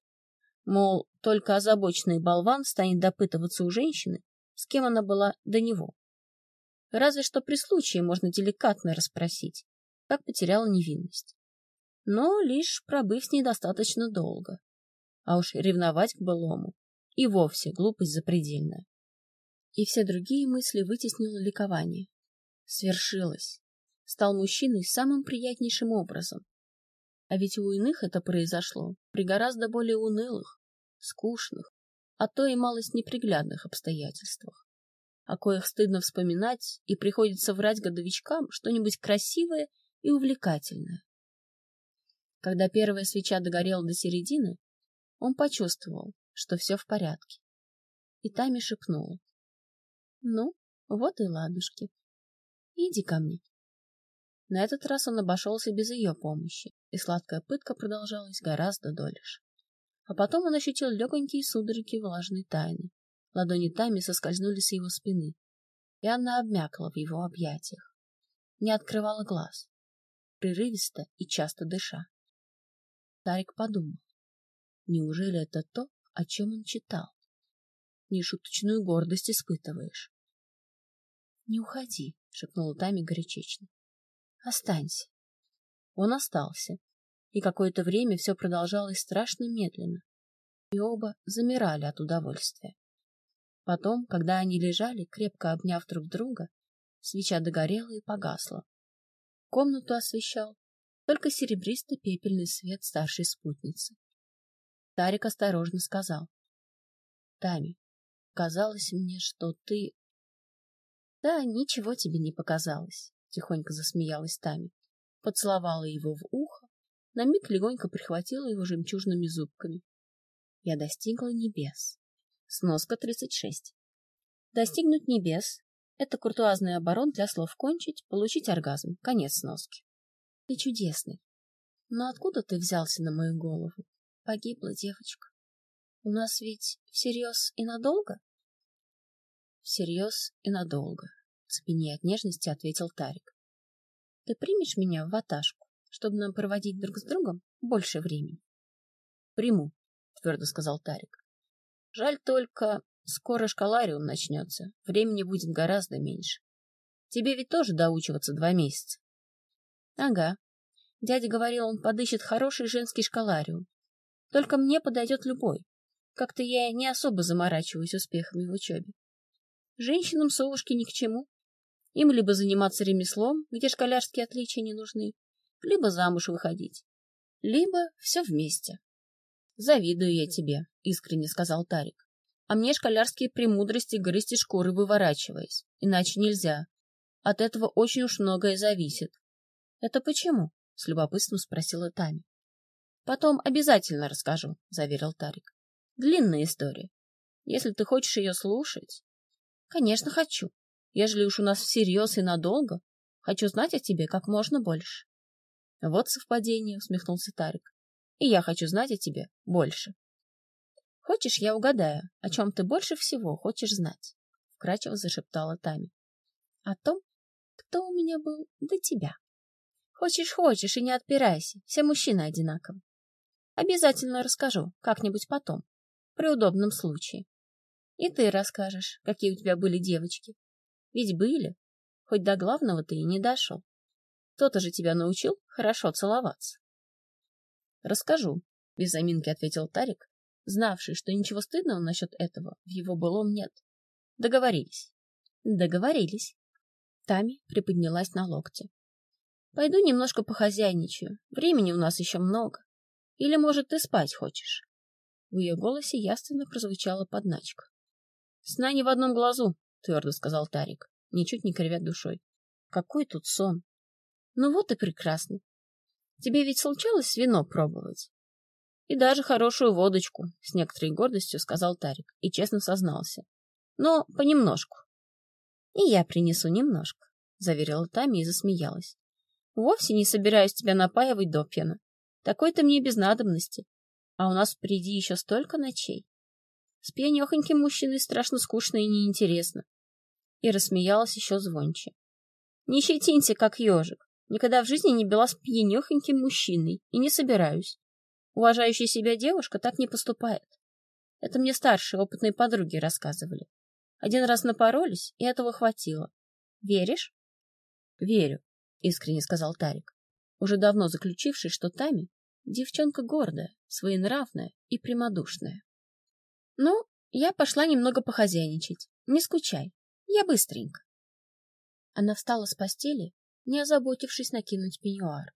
Мол, только озабоченный болван станет допытываться у женщины, с кем она была до него. Разве что при случае можно деликатно расспросить, как потеряла невинность. Но лишь пробыв с ней достаточно долго. А уж ревновать к былому и вовсе глупость запредельная. И все другие мысли вытеснило ликование. Свершилось. Стал мужчиной самым приятнейшим образом. А ведь у иных это произошло при гораздо более унылых, скучных, а то и малость неприглядных обстоятельствах, о коих стыдно вспоминать, и приходится врать годовичкам что-нибудь красивое и увлекательное. Когда первая свеча догорела до середины, он почувствовал, что все в порядке. И Тами шепнула. — Ну, вот и ладушки. Иди ко мне. На этот раз он обошелся без ее помощи, и сладкая пытка продолжалась гораздо дольше. А потом он ощутил легонькие судороги влажной тайны. Ладони Тами соскользнули с его спины, и она обмякла в его объятиях. Не открывала глаз, прерывисто и часто дыша. Тарик подумал, неужели это то, о чем он читал? Нешуточную гордость испытываешь. — Не уходи, — шепнула Тами горячечно. — Останься. Он остался, и какое-то время все продолжалось страшно медленно, и оба замирали от удовольствия. Потом, когда они лежали, крепко обняв друг друга, свеча догорела и погасла. Комнату освещал только серебристый пепельный свет старшей спутницы. Тарик осторожно сказал. — Тами, казалось мне, что ты... — Да, ничего тебе не показалось, — тихонько засмеялась Тами. Поцеловала его в ухо на миг легонько прихватила его жемчужными зубками. Я достигла небес. Сноска 36. Достигнуть небес — это куртуазный оборот для слов кончить, получить оргазм. Конец сноски. Ты чудесный. Но откуда ты взялся на мою голову? Погибла девочка. У нас ведь всерьез и надолго? Всерьез и надолго, цепенея от нежности, ответил Тарик. Ты примешь меня в ваташку? чтобы нам проводить друг с другом больше времени. — Приму, — твердо сказал Тарик. — Жаль только, скоро школариум начнется, времени будет гораздо меньше. Тебе ведь тоже доучиваться два месяца. — Ага. Дядя говорил, он подыщет хороший женский школариум. Только мне подойдет любой. Как-то я не особо заморачиваюсь успехами в учебе. Женщинам совушки ни к чему. Им либо заниматься ремеслом, где школярские отличия не нужны, либо замуж выходить, либо все вместе. Завидую я тебе, искренне сказал Тарик. А мне школярские премудрости грызть из шкуры выворачиваясь, иначе нельзя. От этого очень уж многое зависит. Это почему? С любопытством спросила Тами. Потом обязательно расскажу, заверил Тарик. Длинная история. Если ты хочешь ее слушать... Конечно, хочу. Ежели уж у нас всерьез и надолго, хочу знать о тебе как можно больше. Вот совпадение, усмехнулся Тарик. И я хочу знать о тебе больше. Хочешь, я угадаю, о чем ты больше всего хочешь знать? Вкрадчиво зашептала Тами. О том, кто у меня был до тебя. Хочешь, хочешь, и не отпирайся, все мужчины одинаковы. Обязательно расскажу, как-нибудь потом, при удобном случае. И ты расскажешь, какие у тебя были девочки. Ведь были, хоть до главного ты и не дошел. Кто-то же тебя научил хорошо целоваться. Расскажу, без заминки ответил Тарик, знавший, что ничего стыдного насчет этого в его былом нет. Договорились. Договорились. Тами приподнялась на локте. Пойду немножко похозяйничаю. Времени у нас еще много. Или, может, ты спать хочешь? В ее голосе ясно прозвучала подначка. Сна не в одном глазу, твердо сказал Тарик, ничуть не кривя душой. Какой тут сон? Ну вот и прекрасно. Тебе ведь случалось вино пробовать? И даже хорошую водочку, с некоторой гордостью сказал Тарик и честно сознался. Но понемножку. И я принесу немножко, заверила Тами и засмеялась. Вовсе не собираюсь тебя напаивать до пьяна. Такой-то мне без надобности. А у нас впереди еще столько ночей. С пьянехоньким мужчиной страшно скучно и неинтересно. И рассмеялась еще звонче. Не щетинься, как ежик. Никогда в жизни не била с пьянехоньким мужчиной и не собираюсь. Уважающая себя девушка так не поступает. Это мне старшие опытные подруги рассказывали. Один раз напоролись, и этого хватило. Веришь? Верю, искренне сказал Тарик, уже давно заключивший, что Тами — девчонка гордая, своенравная и прямодушная. Ну, я пошла немного похозяйничать. Не скучай, я быстренько. Она встала с постели, не озаботившись накинуть пеньюар.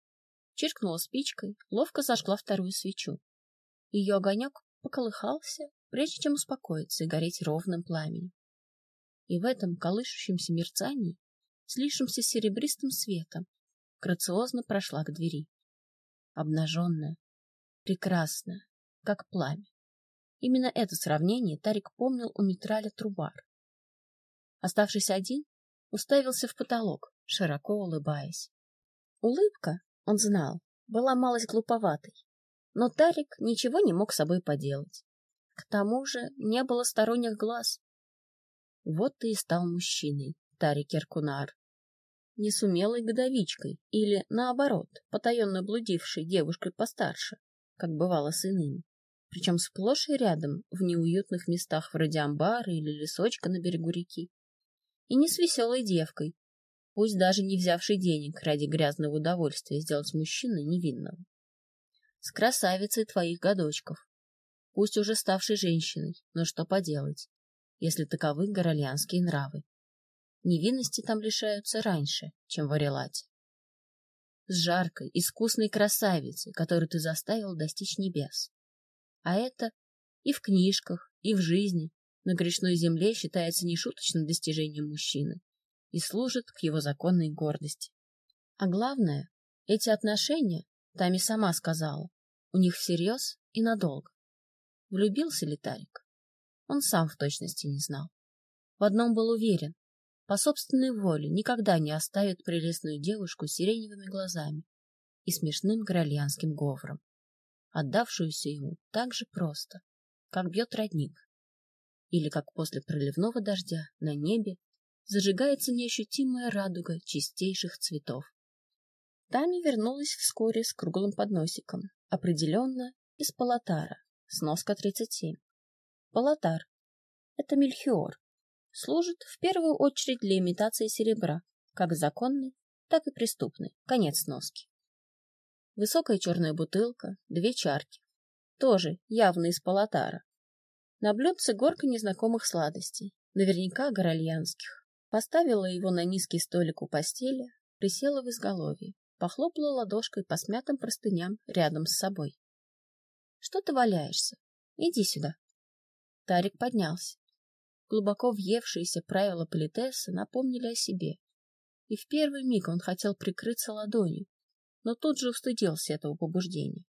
Чиркнула спичкой, ловко зажгла вторую свечу. Ее огонек поколыхался, прежде чем успокоиться и гореть ровным пламенем и в этом колышущемся мерцании, слившемся серебристым светом, грациозно прошла к двери. Обнаженная, прекрасная, как пламя. Именно это сравнение Тарик помнил у Митраля Трубар. Оставшись один, уставился в потолок, широко улыбаясь. Улыбка, он знал, была малость глуповатой, но Тарик ничего не мог с собой поделать. К тому же не было сторонних глаз, вот ты и стал мужчиной, Тарик Эркунар. Не сумелой годовичкой или, наоборот, потаенно блудившей девушкой постарше, как бывало с иными, причем сплошь и рядом в неуютных местах вроде амбара или лесочка на берегу реки. И не с веселой девкой, пусть даже не взявшей денег ради грязного удовольствия сделать мужчину невинного. С красавицей твоих годочков, пусть уже ставшей женщиной, но что поделать, если таковы горольянские нравы. Невинности там лишаются раньше, чем в Орелате. С жаркой, искусной красавицей, которую ты заставил достичь небес. А это и в книжках, и в жизни на грешной земле считается нешуточным достижением мужчины и служит к его законной гордости. А главное, эти отношения, Тами сама сказала, у них всерьез и надолго. Влюбился ли Тарик? он сам в точности не знал. В одном был уверен. По собственной воле никогда не оставит прелестную девушку с сиреневыми глазами и смешным горольянским говором, отдавшуюся ему так же просто, как бьет родник, или как после проливного дождя на небе зажигается неощутимая радуга чистейших цветов. Тами вернулась вскоре с круглым подносиком, определенно из Палатара, сноска 37. Палатар — это мельхиор. Служит в первую очередь для имитации серебра, как законный, так и преступный. Конец сноски. Высокая черная бутылка, две чарки. Тоже явно из палатара. На блюдце горка незнакомых сладостей, наверняка горальянских. Поставила его на низкий столик у постели, присела в изголовье, похлопала ладошкой по смятым простыням рядом с собой. — Что ты валяешься? Иди сюда. Тарик поднялся. Глубоко въевшиеся правила политесса напомнили о себе. И в первый миг он хотел прикрыться ладонью, но тут же устыдился этого побуждения.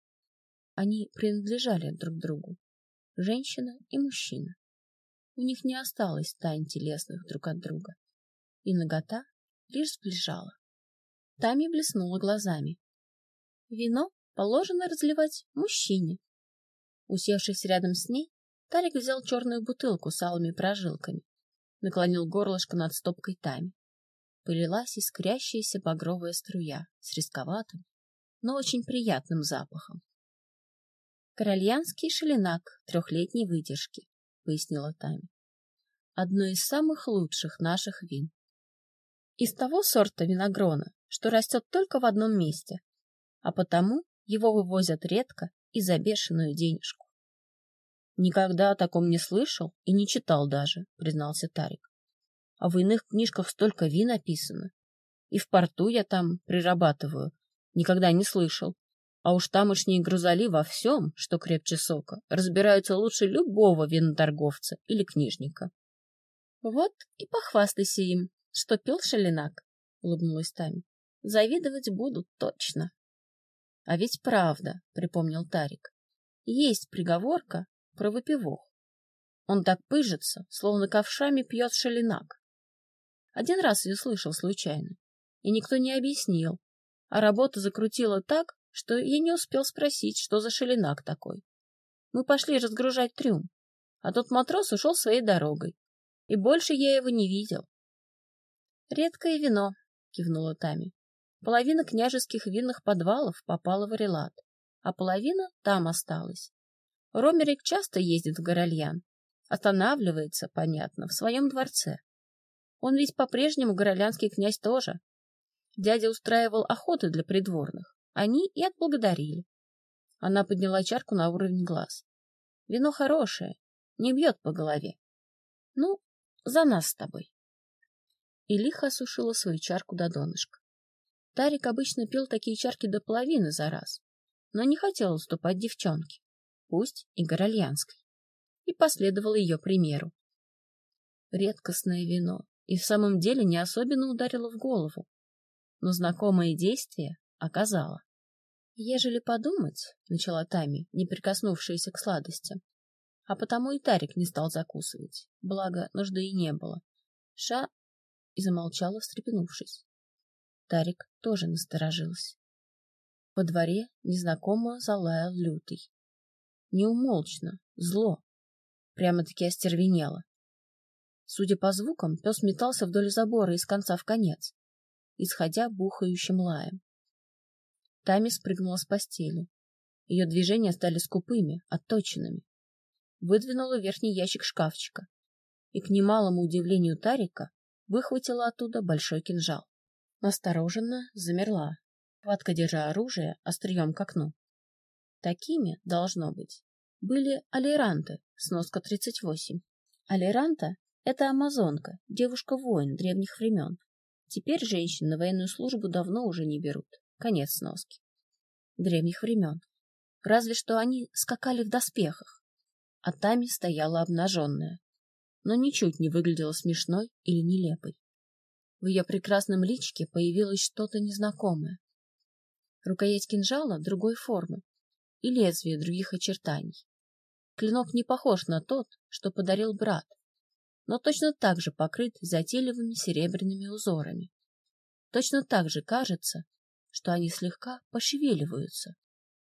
Они принадлежали друг другу. Женщина и мужчина. У них не осталось тайн телесных друг от друга. И нагота лишь сближала. Тами блеснула глазами. Вино положено разливать мужчине. Усевшись рядом с ней, Тарик взял черную бутылку с алыми прожилками, наклонил горлышко над стопкой тайми. Полилась искрящаяся багровая струя с рисковатым, но очень приятным запахом. «Корольянский шелинак трехлетней выдержки», — пояснила Тами. «Одно из самых лучших наших вин. Из того сорта виногрона, что растет только в одном месте, а потому его вывозят редко и за бешеную денежку. Никогда о таком не слышал и не читал даже, признался Тарик. А в иных книжках столько вин написано. И в порту я там прирабатываю. Никогда не слышал. А уж тамошние грузоли во всем, что крепче сока, разбираются лучше любого виноторговца или книжника. — Вот и похвастайся им, что пил шалинак, — улыбнулась Тами. — Завидовать будут точно. — А ведь правда, — припомнил Тарик. — Есть приговорка про выпивох. Он так пыжится, словно ковшами пьет шалинак. Один раз ее слышал случайно, и никто не объяснил, а работа закрутила так, что я не успел спросить, что за шелинак такой. Мы пошли разгружать трюм, а тот матрос ушел своей дорогой, и больше я его не видел. — Редкое вино, — кивнула Тами. Половина княжеских винных подвалов попала в Релат, а половина там осталась. Ромерик часто ездит в Горольян, останавливается, понятно, в своем дворце. Он ведь по-прежнему горолянский князь тоже. Дядя устраивал охоты для придворных. Они и отблагодарили. Она подняла чарку на уровень глаз. Вино хорошее, не бьет по голове. Ну, за нас с тобой. И лихо осушила свою чарку до донышка. Тарик обычно пил такие чарки до половины за раз, но не хотел уступать девчонке, пусть и горольянской, и последовал ее примеру. Редкостное вино и в самом деле не особенно ударило в голову, но знакомое действие оказала. Ежели подумать, — начала Тами, не прикоснувшаяся к сладостям, а потому и Тарик не стал закусывать, благо нужды и не было. Ша и замолчала, встрепенувшись. Тарик тоже насторожился. Во дворе незнакомо залаял лютый. Неумолчно, зло, прямо-таки остервенело. Судя по звукам, пес метался вдоль забора из конца в конец, исходя бухающим лаем. Тами спрыгнула с постели. Ее движения стали скупыми, отточенными. Выдвинула верхний ящик шкафчика и, к немалому удивлению Тарика, выхватила оттуда большой кинжал. Настороженно замерла, хватко держа оружие острием к окну. Такими, должно быть, были алиранты, сноска 38. Алиранта — это амазонка, девушка-воин древних времен. Теперь женщин на военную службу давно уже не берут. Конец сноски. Древних времен. Разве что они скакали в доспехах, а Тами стояла обнаженная, но ничуть не выглядела смешной или нелепой. В ее прекрасном личике появилось что-то незнакомое. Рукоять кинжала другой формы и лезвие других очертаний. Клинок не похож на тот, что подарил брат, но точно так же покрыт затейливыми серебряными узорами. Точно так же кажется, что они слегка пошевеливаются.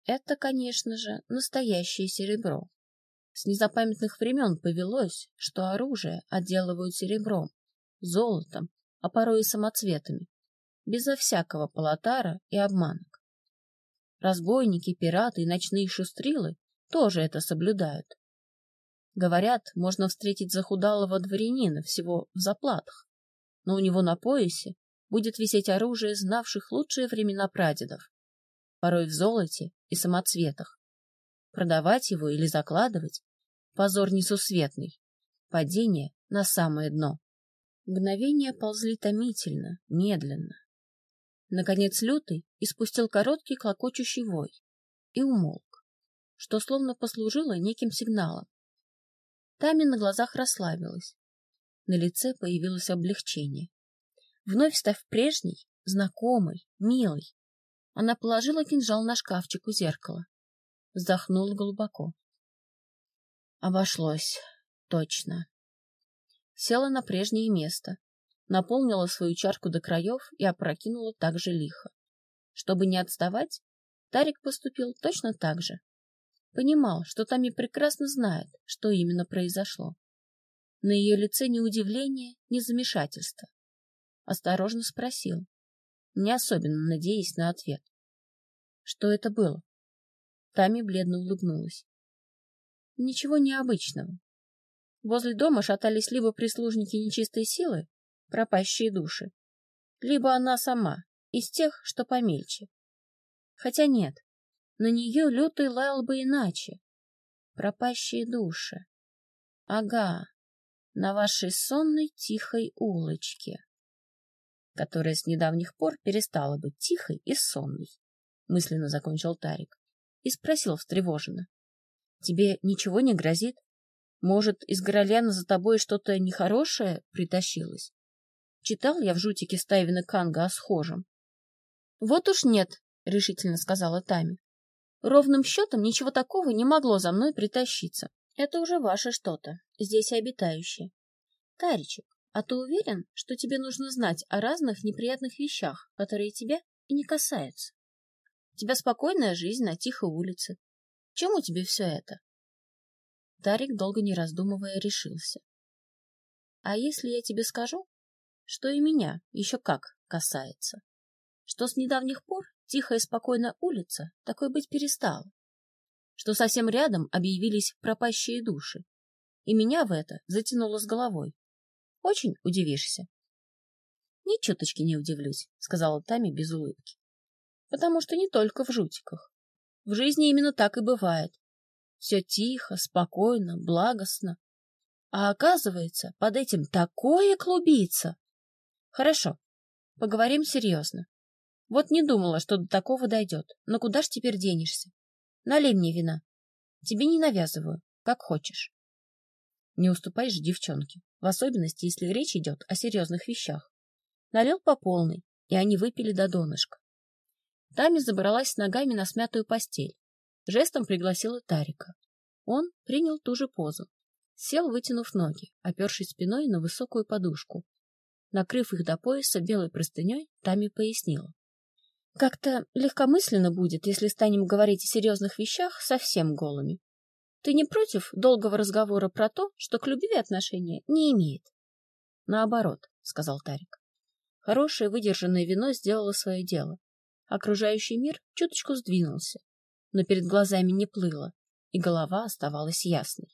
Это, конечно же, настоящее серебро. С незапамятных времен повелось, что оружие отделывают серебром, золотом, а порой и самоцветами, безо всякого полотара и обманок. Разбойники, пираты и ночные шустрилы тоже это соблюдают. Говорят, можно встретить захудалого дворянина всего в заплатах, но у него на поясе будет висеть оружие знавших лучшие времена прадедов, порой в золоте и самоцветах. Продавать его или закладывать — позор несусветный, падение на самое дно. Мгновения ползли томительно, медленно. Наконец лютый испустил короткий клокочущий вой и умолк, что словно послужило неким сигналом. Тами на глазах расслабилась. На лице появилось облегчение. Вновь став прежней, знакомой, милой, она положила кинжал на шкафчик у зеркала. Вздохнула глубоко. Обошлось. Точно. Села на прежнее место, наполнила свою чарку до краев и опрокинула так же лихо. Чтобы не отставать, Тарик поступил точно так же. Понимал, что Тами прекрасно знает, что именно произошло. На ее лице ни удивления, ни замешательства осторожно спросил, не особенно надеясь на ответ. Что это было? Тами бледно улыбнулась. Ничего необычного. Возле дома шатались либо прислужники нечистой силы, пропащие души, либо она сама, из тех, что помельче. Хотя нет, на нее лютый лаял бы иначе. пропащие души. Ага, на вашей сонной тихой улочке, которая с недавних пор перестала быть тихой и сонной, мысленно закончил Тарик и спросил встревоженно. Тебе ничего не грозит? Может, из Гороляна за тобой что-то нехорошее притащилось? Читал я в жутике Стайвина Канга о схожем. — Вот уж нет, — решительно сказала Тами. — Ровным счетом ничего такого не могло за мной притащиться. Это уже ваше что-то, здесь обитающее. Таричек, а ты уверен, что тебе нужно знать о разных неприятных вещах, которые тебя и не касаются? У тебя спокойная жизнь на тихой улице. Чему тебе все это? Тарик, долго не раздумывая, решился. — А если я тебе скажу, что и меня еще как касается? Что с недавних пор тихая и спокойная улица такой быть перестала? Что совсем рядом объявились пропащие души, и меня в это затянуло с головой. Очень удивишься. — Ни чуточки не удивлюсь, — сказала Тами без улыбки. — Потому что не только в жутиках. В жизни именно так и бывает. Все тихо, спокойно, благостно. А оказывается, под этим такое клубится. Хорошо, поговорим серьезно. Вот не думала, что до такого дойдет. Но куда ж теперь денешься? Налей мне вина. Тебе не навязываю, как хочешь. Не уступаешь девчонке, в особенности, если речь идет о серьезных вещах. Налил по полной, и они выпили до донышка. Тами забралась с ногами на смятую постель. Жестом пригласила Тарика. Он принял ту же позу. Сел, вытянув ноги, опершись спиной на высокую подушку. Накрыв их до пояса белой простыней, Тами пояснила. Как-то легкомысленно будет, если станем говорить о серьезных вещах совсем голыми. Ты не против долгого разговора про то, что к любви отношения не имеет? Наоборот, — сказал Тарик. Хорошее выдержанное вино сделало свое дело. Окружающий мир чуточку сдвинулся, но перед глазами не плыло, и голова оставалась ясной.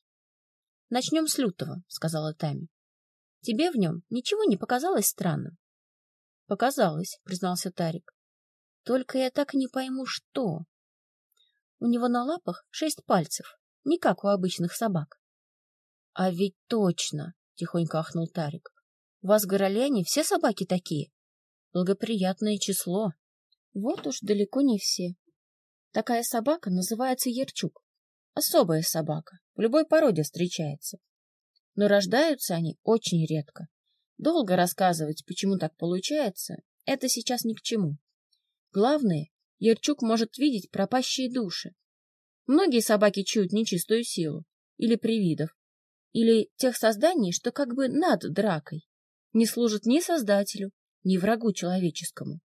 — Начнем с лютого, — сказала Тами. — Тебе в нем ничего не показалось странным? — Показалось, — признался Тарик. — Только я так не пойму, что. У него на лапах шесть пальцев, не как у обычных собак. — А ведь точно, — тихонько ахнул Тарик. — У вас в Гороляне все собаки такие? Благоприятное число. Вот уж далеко не все. Такая собака называется Ерчук. Особая собака, в любой породе встречается. Но рождаются они очень редко. Долго рассказывать, почему так получается, это сейчас ни к чему. Главное, Ерчук может видеть пропащие души. Многие собаки чуют нечистую силу, или привидов, или тех созданий, что как бы над дракой, не служат ни Создателю, ни врагу человеческому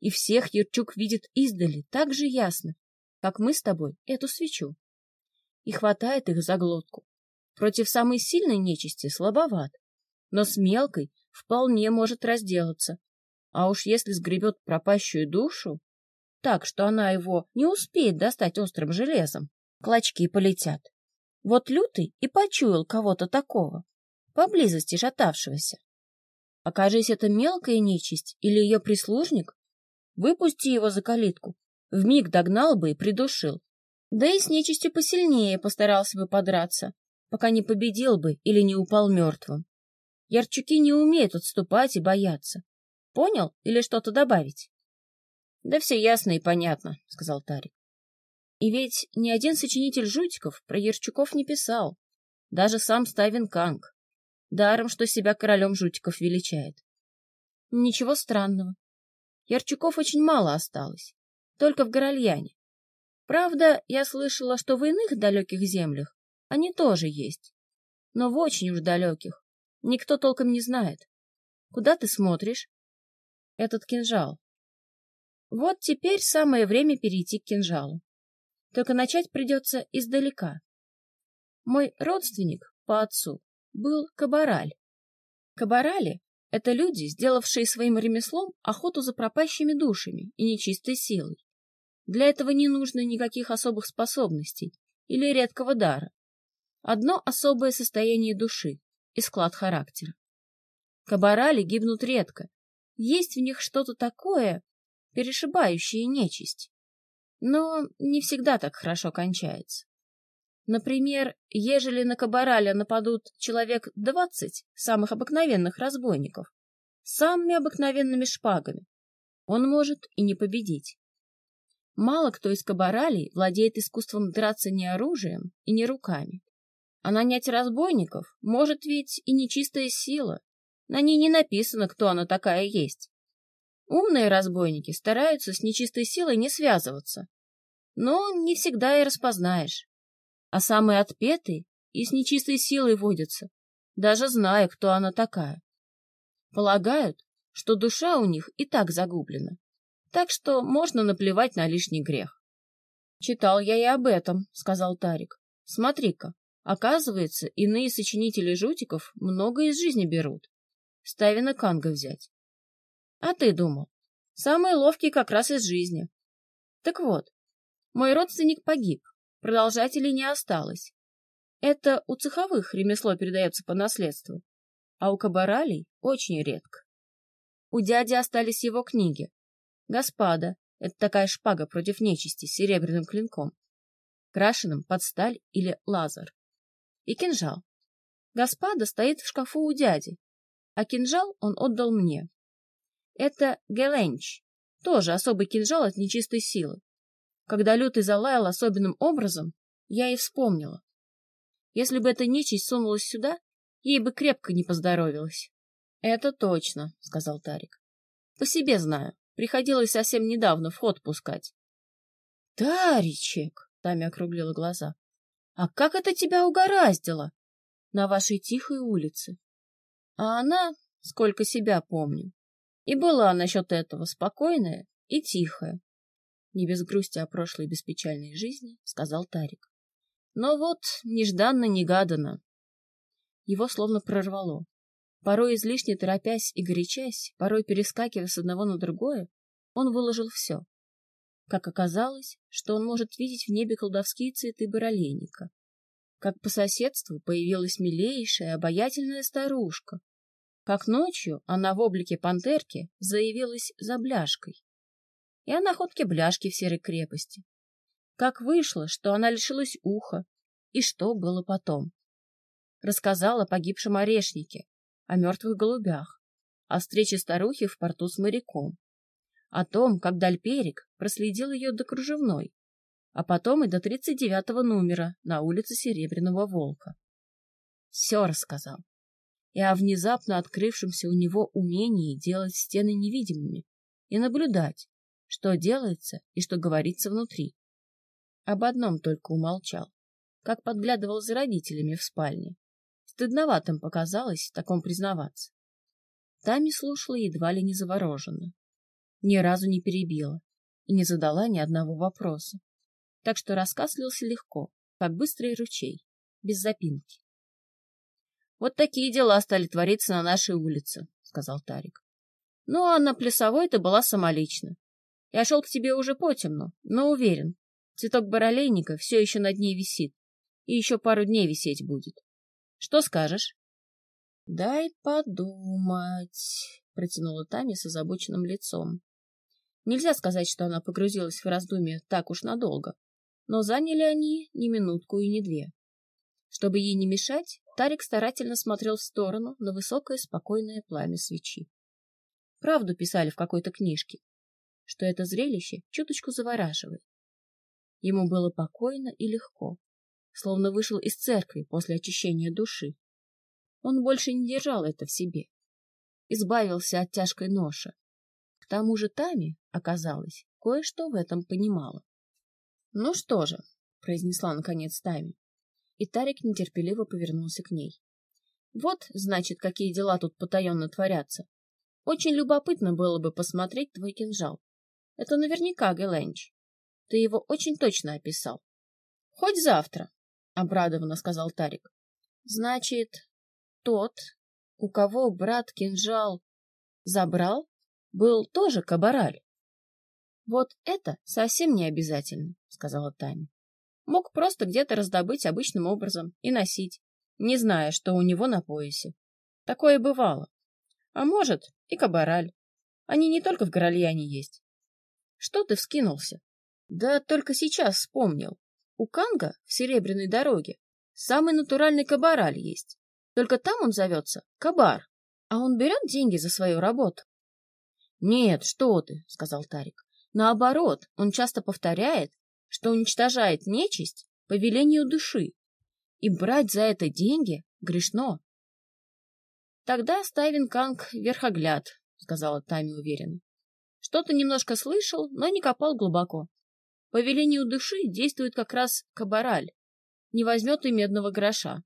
и всех Ерчук видит издали так же ясно, как мы с тобой эту свечу. И хватает их за глотку. Против самой сильной нечисти слабоват, но с мелкой вполне может разделаться. А уж если сгребет пропащую душу, так, что она его не успеет достать острым железом, клочки полетят. Вот лютый и почуял кого-то такого, поблизости шатавшегося. Окажись это мелкая нечисть или ее прислужник, Выпусти его за калитку. Вмиг догнал бы и придушил. Да и с нечистью посильнее постарался бы подраться, пока не победил бы или не упал мертвым. Ярчуки не умеют отступать и бояться. Понял или что-то добавить? — Да все ясно и понятно, — сказал Тарик. И ведь ни один сочинитель жутиков про Ярчуков не писал. Даже сам Ставин Канг. Даром, что себя королем жутиков величает. Ничего странного. Ярчуков очень мало осталось, только в Горальяне. Правда, я слышала, что в иных далеких землях они тоже есть, но в очень уж далеких. Никто толком не знает. Куда ты смотришь? Этот кинжал. Вот теперь самое время перейти к кинжалу. Только начать придется издалека. Мой родственник по отцу был Кабараль. Кабарали это люди, сделавшие своим ремеслом охоту за пропащими душами и нечистой силой. Для этого не нужно никаких особых способностей или редкого дара. Одно особое состояние души и склад характера. Кабарали гибнут редко. Есть в них что-то такое, перешибающее нечисть. Но не всегда так хорошо кончается. Например, ежели на Кабараля нападут человек двадцать самых обыкновенных разбойников, самыми обыкновенными шпагами, он может и не победить. Мало кто из кабаралей владеет искусством драться не оружием и не руками. А нанять разбойников может ведь и нечистая сила. На ней не написано, кто она такая есть. Умные разбойники стараются с нечистой силой не связываться. Но не всегда и распознаешь. А самые отпетые и с нечистой силой водятся, даже зная, кто она такая. Полагают, что душа у них и так загублена. Так что можно наплевать на лишний грех. Читал я и об этом, сказал Тарик. Смотри-ка, оказывается, иные сочинители жутиков много из жизни берут. Ставина Канга взять. А ты думал, самые ловкие как раз из жизни. Так вот, мой родственник погиб, продолжателей не осталось. Это у цеховых ремесло передается по наследству, а у кабаралей очень редко. У дяди остались его книги. Господа — это такая шпага против нечисти с серебряным клинком, крашеным под сталь или лазер. И кинжал. Господа стоит в шкафу у дяди, а кинжал он отдал мне. Это Геленч, тоже особый кинжал от нечистой силы. Когда лютый залаял особенным образом, я и вспомнила. Если бы эта нечисть сунулась сюда, ей бы крепко не поздоровилась. Это точно, сказал Тарик. По себе знаю. Приходилось совсем недавно в ход пускать. Таричек, Таня округлила глаза. А как это тебя угораздило? На вашей тихой улице. А она, сколько себя помню, и была насчет этого спокойная и тихая. Не без грусти о прошлой беспечальной жизни, сказал Тарик. Но вот нежданно-негаданно. Его словно прорвало. Порой излишне торопясь и горячась, порой перескакивая с одного на другое, он выложил все. Как оказалось, что он может видеть в небе колдовские цветы баролейника. Как по соседству появилась милейшая, обаятельная старушка. Как ночью она в облике пантерки заявилась за бляшкой. И о находке бляшки в серой крепости. Как вышло, что она лишилась уха, и что было потом. Рассказала о погибшем орешнике, о мертвых голубях, о встрече старухи в порту с моряком, о том, как Дальперик проследил ее до Кружевной, а потом и до 39-го номера на улице Серебряного Волка. Все рассказал. И о внезапно открывшемся у него умении делать стены невидимыми и наблюдать, что делается и что говорится внутри. Об одном только умолчал, как подглядывал за родителями в спальне, Стыдноватым показалось в таком признаваться. Тами слушала едва ли не завороженно. Ни разу не перебила и не задала ни одного вопроса. Так что рассказ лился легко, как быстрый ручей, без запинки. — Вот такие дела стали твориться на нашей улице, — сказал Тарик. — Ну, а на Плясовой-то была самолично. Я шел к тебе уже потемну, но уверен, цветок баролейника все еще над ней висит и еще пару дней висеть будет. Что скажешь? — Дай подумать, — протянула Таня с озабоченным лицом. Нельзя сказать, что она погрузилась в раздумье так уж надолго, но заняли они ни минутку и ни две. Чтобы ей не мешать, Тарик старательно смотрел в сторону на высокое спокойное пламя свечи. Правду писали в какой-то книжке, что это зрелище чуточку завораживает. Ему было покойно и легко словно вышел из церкви после очищения души. Он больше не держал это в себе. Избавился от тяжкой ноши. К тому же Тами, оказалось, кое-что в этом понимала. — Ну что же, — произнесла наконец Тами. И Тарик нетерпеливо повернулся к ней. — Вот, значит, какие дела тут потаенно творятся. Очень любопытно было бы посмотреть твой кинжал. Это наверняка Геленч. Ты его очень точно описал. Хоть завтра обрадованно сказал Тарик. Значит, тот, у кого брат кинжал забрал, был тоже кабараль. Вот это совсем не обязательно, сказала Таня. Мог просто где-то раздобыть обычным образом и носить, не зная, что у него на поясе. Такое бывало. А может, и кабараль. Они не только в Горальяне есть. Что ты вскинулся? Да только сейчас вспомнил. у Канга в Серебряной дороге самый натуральный кабараль есть. Только там он зовется Кабар, а он берет деньги за свою работу. — Нет, что ты, — сказал Тарик. — Наоборот, он часто повторяет, что уничтожает нечисть по велению души, и брать за это деньги грешно. — Тогда Стайвин Канг верхогляд, — сказала Тами уверенно. Что-то немножко слышал, но не копал глубоко. По велению души действует как раз кабараль, не возьмет и медного гроша.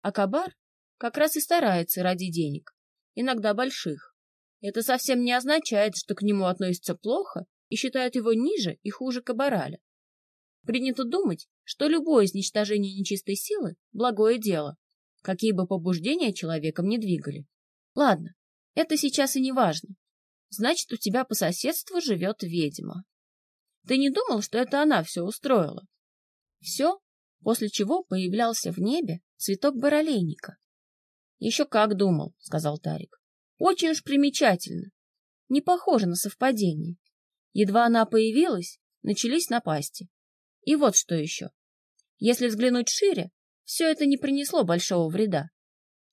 А кабар как раз и старается ради денег, иногда больших. Это совсем не означает, что к нему относятся плохо и считают его ниже и хуже кабараля. Принято думать, что любое изничтожение нечистой силы – благое дело, какие бы побуждения человеком не двигали. Ладно, это сейчас и не важно. Значит, у тебя по соседству живет ведьма. Ты не думал, что это она все устроила? Все, после чего появлялся в небе цветок баролейника. Еще как думал, сказал Тарик. Очень уж примечательно. Не похоже на совпадение. Едва она появилась, начались напасти. И вот что еще. Если взглянуть шире, все это не принесло большого вреда.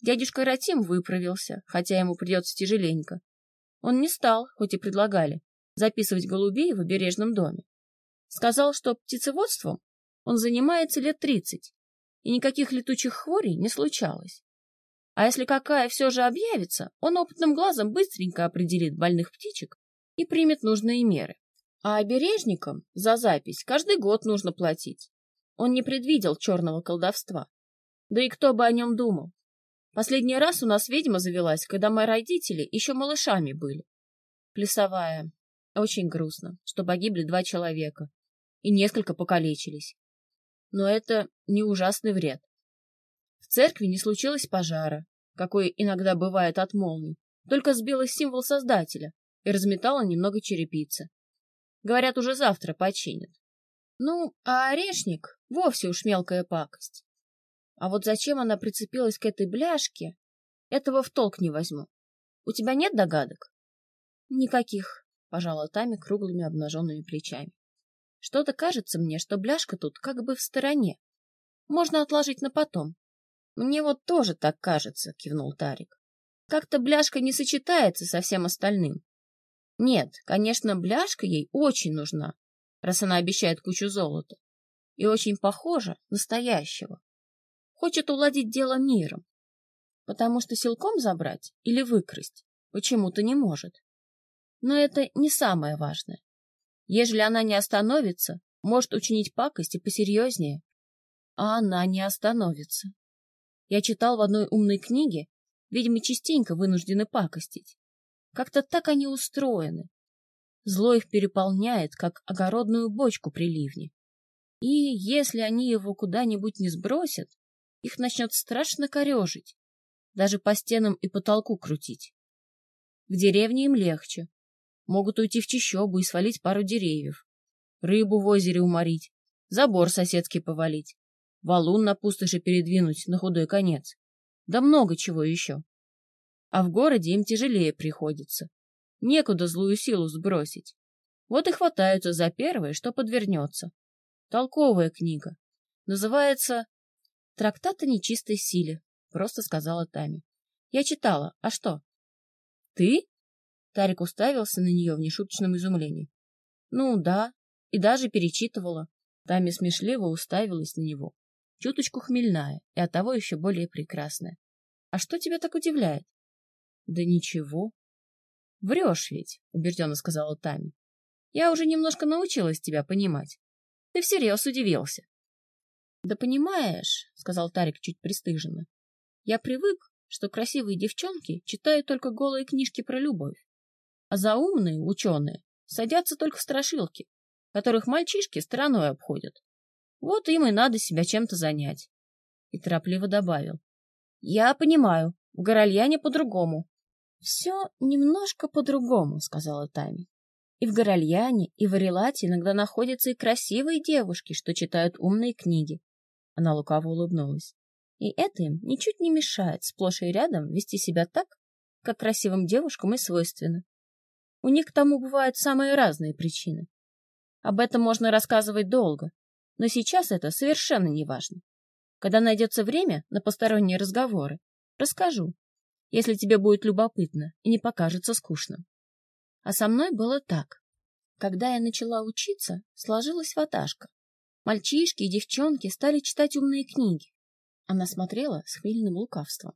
Дядюшка Ратим выправился, хотя ему придется тяжеленько. Он не стал, хоть и предлагали, записывать голубей в обережном доме. Сказал, что птицеводством он занимается лет тридцать, и никаких летучих хворей не случалось. А если какая все же объявится, он опытным глазом быстренько определит больных птичек и примет нужные меры. А обережникам за запись каждый год нужно платить. Он не предвидел черного колдовства. Да и кто бы о нем думал? Последний раз у нас ведьма завелась, когда мои родители еще малышами были. Плясовая. Очень грустно, что погибли два человека. И несколько покалечились. Но это не ужасный вред. В церкви не случилось пожара, какой иногда бывает от молний, только сбилось символ Создателя и разметало немного черепицы. Говорят, уже завтра починят. Ну, а орешник вовсе уж мелкая пакость. А вот зачем она прицепилась к этой бляшке, этого в толк не возьму. У тебя нет догадок? Никаких, пожала Тами круглыми обнаженными плечами. Что-то кажется мне, что бляшка тут как бы в стороне. Можно отложить на потом. Мне вот тоже так кажется, кивнул Тарик. Как-то бляшка не сочетается со всем остальным. Нет, конечно, бляшка ей очень нужна, раз она обещает кучу золота. И очень похожа настоящего. Хочет уладить дело миром. Потому что силком забрать или выкрасть почему-то не может. Но это не самое важное. Ежели она не остановится, может учинить пакость и посерьезнее. А она не остановится. Я читал в одной умной книге, видимо, частенько вынуждены пакостить. Как-то так они устроены. Зло их переполняет, как огородную бочку при ливне. И если они его куда-нибудь не сбросят, их начнет страшно корежить, даже по стенам и потолку крутить. В деревне им легче. Могут уйти в чащобу и свалить пару деревьев, рыбу в озере уморить, забор соседский повалить, валун на пустоши передвинуть на худой конец. Да много чего еще. А в городе им тяжелее приходится. Некуда злую силу сбросить. Вот и хватаются за первое, что подвернется. Толковая книга. Называется «Трактат о нечистой силе», — просто сказала Тами. «Я читала. А что?» «Ты?» Тарик уставился на нее в нешуточном изумлении. «Ну, да. И даже перечитывала». Тами смешливо уставилась на него. Чуточку хмельная и оттого еще более прекрасная. «А что тебя так удивляет?» Да ничего. Врешь ведь, убежденно сказала Тами. Я уже немножко научилась тебя понимать. Ты всерьез удивился. Да понимаешь, сказал Тарик чуть пристыженно. Я привык, что красивые девчонки читают только голые книжки про любовь, а заумные ученые садятся только в страшилки, которых мальчишки стороной обходят. Вот им и надо себя чем-то занять. И торопливо добавил. Я понимаю, в Горальяне по-другому. Все немножко по-другому, сказала Тами. И в Горальяне, и в Арелате иногда находятся и красивые девушки, что читают умные книги. Она лукаво улыбнулась. И это им ничуть не мешает сплошь и рядом вести себя так, как красивым девушкам и свойственно. У них к тому бывают самые разные причины. Об этом можно рассказывать долго. Но сейчас это совершенно не важно. Когда найдется время на посторонние разговоры, расскажу, если тебе будет любопытно и не покажется скучным. А со мной было так. Когда я начала учиться, сложилась ваташка. Мальчишки и девчонки стали читать умные книги. Она смотрела с хмельным лукавством.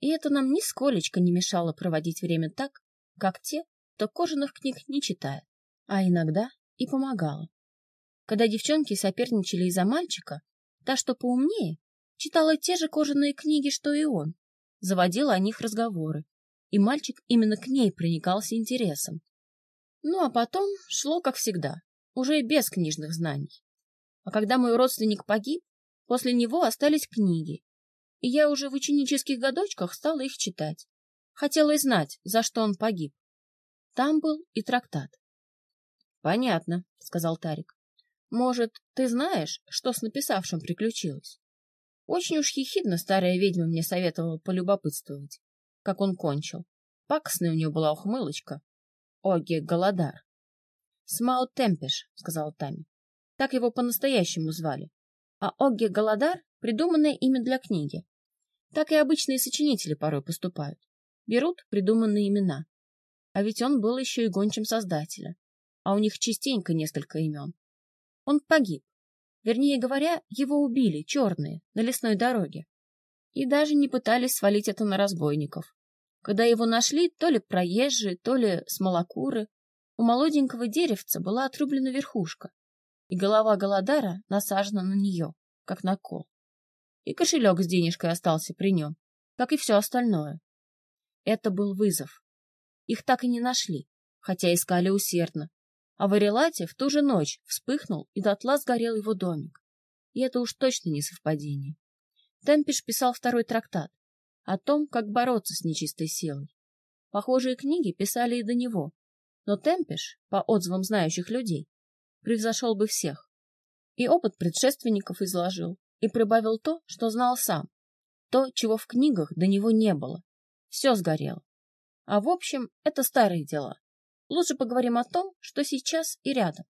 И это нам нисколечко не мешало проводить время так, как те, кто кожаных книг не читает, а иногда и помогало. Когда девчонки соперничали из-за мальчика, та, что поумнее, читала те же кожаные книги, что и он, заводила о них разговоры, и мальчик именно к ней проникался интересом. Ну, а потом шло, как всегда, уже и без книжных знаний. А когда мой родственник погиб, после него остались книги, и я уже в ученических годочках стала их читать. Хотела знать, за что он погиб. Там был и трактат. — Понятно, — сказал Тарик. — Может, ты знаешь, что с написавшим приключилось? Очень уж хихидно старая ведьма мне советовала полюбопытствовать, как он кончил. Пакостная у нее была ухмылочка. Оги Голодар. — Смаут Темпеш, — сказал Тами. Так его по-настоящему звали. А Огги Голодар — придуманное имя для книги. Так и обычные сочинители порой поступают. Берут придуманные имена. А ведь он был еще и гончим создателя. А у них частенько несколько имен. Он погиб. Вернее говоря, его убили, черные, на лесной дороге. И даже не пытались свалить это на разбойников. Когда его нашли, то ли проезжие, то ли смолокуры, у молоденького деревца была отрублена верхушка, и голова Голодара насажена на нее, как на кол. И кошелек с денежкой остался при нем, как и все остальное. Это был вызов. Их так и не нашли, хотя искали усердно. А в Арелате в ту же ночь вспыхнул и дотла сгорел его домик. И это уж точно не совпадение. Темпиш писал второй трактат о том, как бороться с нечистой силой. Похожие книги писали и до него, но Темпиш, по отзывам знающих людей, превзошел бы всех. И опыт предшественников изложил, и прибавил то, что знал сам, то, чего в книгах до него не было. Все сгорело. А в общем, это старые дела. Лучше поговорим о том, что сейчас и рядом.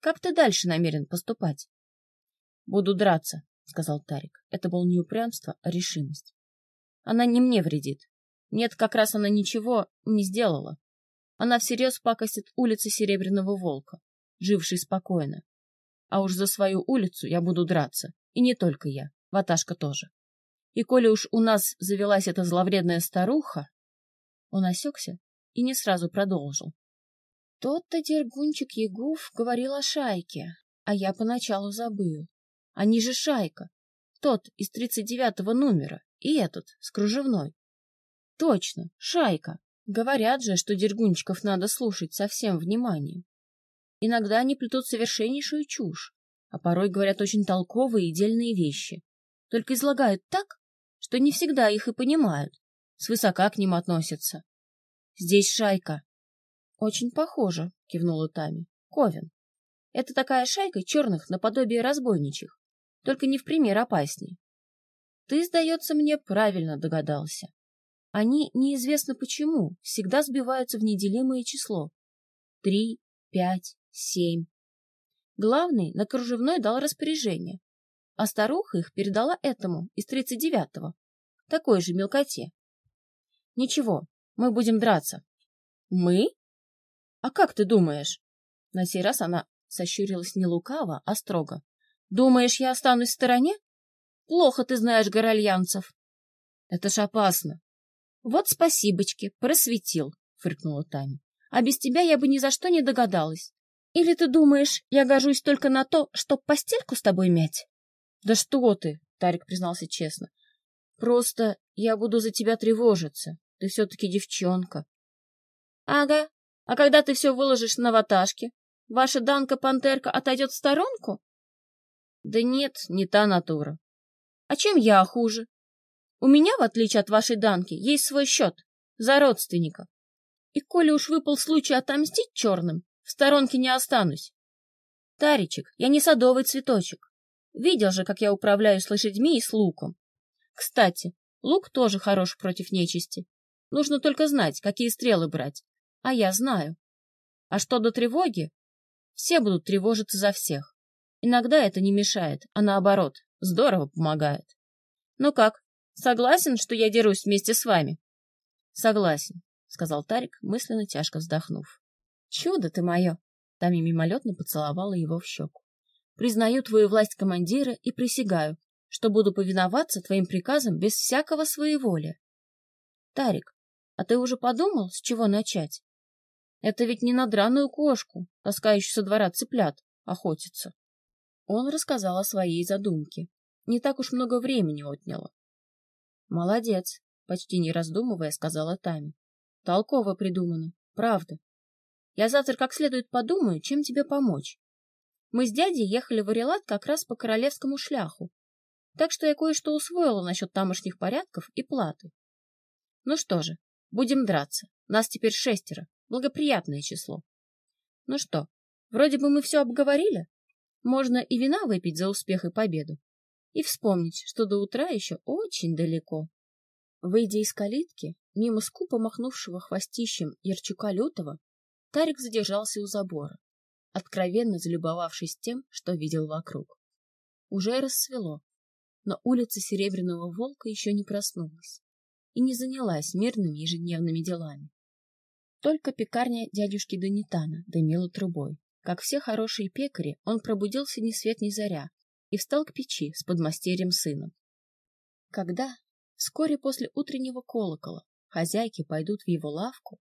Как ты дальше намерен поступать? — Буду драться, — сказал Тарик. Это было не упрямство, а решимость. Она не мне вредит. Нет, как раз она ничего не сделала. Она всерьез пакостит улицы Серебряного Волка живший спокойно. А уж за свою улицу я буду драться. И не только я, Ваташка тоже. И коли уж у нас завелась эта зловредная старуха... Он осекся и не сразу продолжил. Тот-то Дергунчик Ягув говорил о шайке, а я поначалу забыл. Они же шайка. Тот из тридцать девятого номера и этот с кружевной. Точно, шайка. Говорят же, что Дергунчиков надо слушать со всем вниманием. Иногда они плетут совершеннейшую чушь, а порой говорят очень толковые и дельные вещи. Только излагают так, что не всегда их и понимают, свысока к ним относятся. Здесь шайка. Очень похоже, кивнула Тами. Ковен. Это такая шайка черных наподобие разбойничьих, только не в пример опаснее. Ты, сдается мне, правильно догадался. Они, неизвестно почему, всегда сбиваются в неделимое число. Три, пять, семь. Главный на кружевной дал распоряжение, а старуха их передала этому из тридцать девятого, такой же мелкоте. Ничего, мы будем драться. Мы? А как ты думаешь? На сей раз она сощурилась не лукаво, а строго. Думаешь, я останусь в стороне? Плохо ты знаешь горальянцев. Это ж опасно. Вот спасибочки, просветил, фыркнула Таня. А без тебя я бы ни за что не догадалась. Или ты думаешь, я гожусь только на то, чтоб постельку с тобой мять? Да что ты, Тарик признался честно. Просто я буду за тебя тревожиться. Ты все-таки девчонка. Ага. А когда ты все выложишь на ваташке, ваша Данка-пантерка отойдет в сторонку? Да нет, не та натура. А чем я хуже? У меня, в отличие от вашей Данки, есть свой счет за родственника. И коли уж выпал случай отомстить черным, в сторонке не останусь. Таричек, я не садовый цветочек. Видел же, как я управляюсь с лошадьми и с луком. Кстати, лук тоже хорош против нечисти. Нужно только знать, какие стрелы брать. А я знаю. А что до тревоги? Все будут тревожиться за всех. Иногда это не мешает, а наоборот, здорово помогает. Ну как, согласен, что я дерусь вместе с вами? Согласен, сказал Тарик, мысленно тяжко вздохнув. Чудо ты мое! Тами мимолетно поцеловала его в щеку. Признаю твою власть командира и присягаю, что буду повиноваться твоим приказам без всякого своеволия. Тарик, а ты уже подумал, с чего начать? Это ведь не на драную кошку, таскающую со двора цыплят, охотиться. Он рассказал о своей задумке. Не так уж много времени отняло. «Молодец», — почти не раздумывая, сказала Тами. «Толково придумано, правда. Я завтра как следует подумаю, чем тебе помочь. Мы с дядей ехали в Орелат как раз по королевскому шляху, так что я кое-что усвоила насчет тамошних порядков и платы. Ну что же, будем драться. Нас теперь шестеро, благоприятное число. Ну что, вроде бы мы все обговорили?» Можно и вина выпить за успех и победу. И вспомнить, что до утра еще очень далеко. Выйдя из калитки, мимо скупо махнувшего хвостищем Ярчука Лютого, Тарик задержался у забора, откровенно залюбовавшись тем, что видел вокруг. Уже рассвело, но улица Серебряного Волка еще не проснулась и не занялась мирными ежедневными делами. Только пекарня дядюшки Данитана дымила трубой. Как все хорошие пекари, он пробудился ни свет ни заря и встал к печи с подмастерьем сыном. Когда, вскоре после утреннего колокола, хозяйки пойдут в его лавку,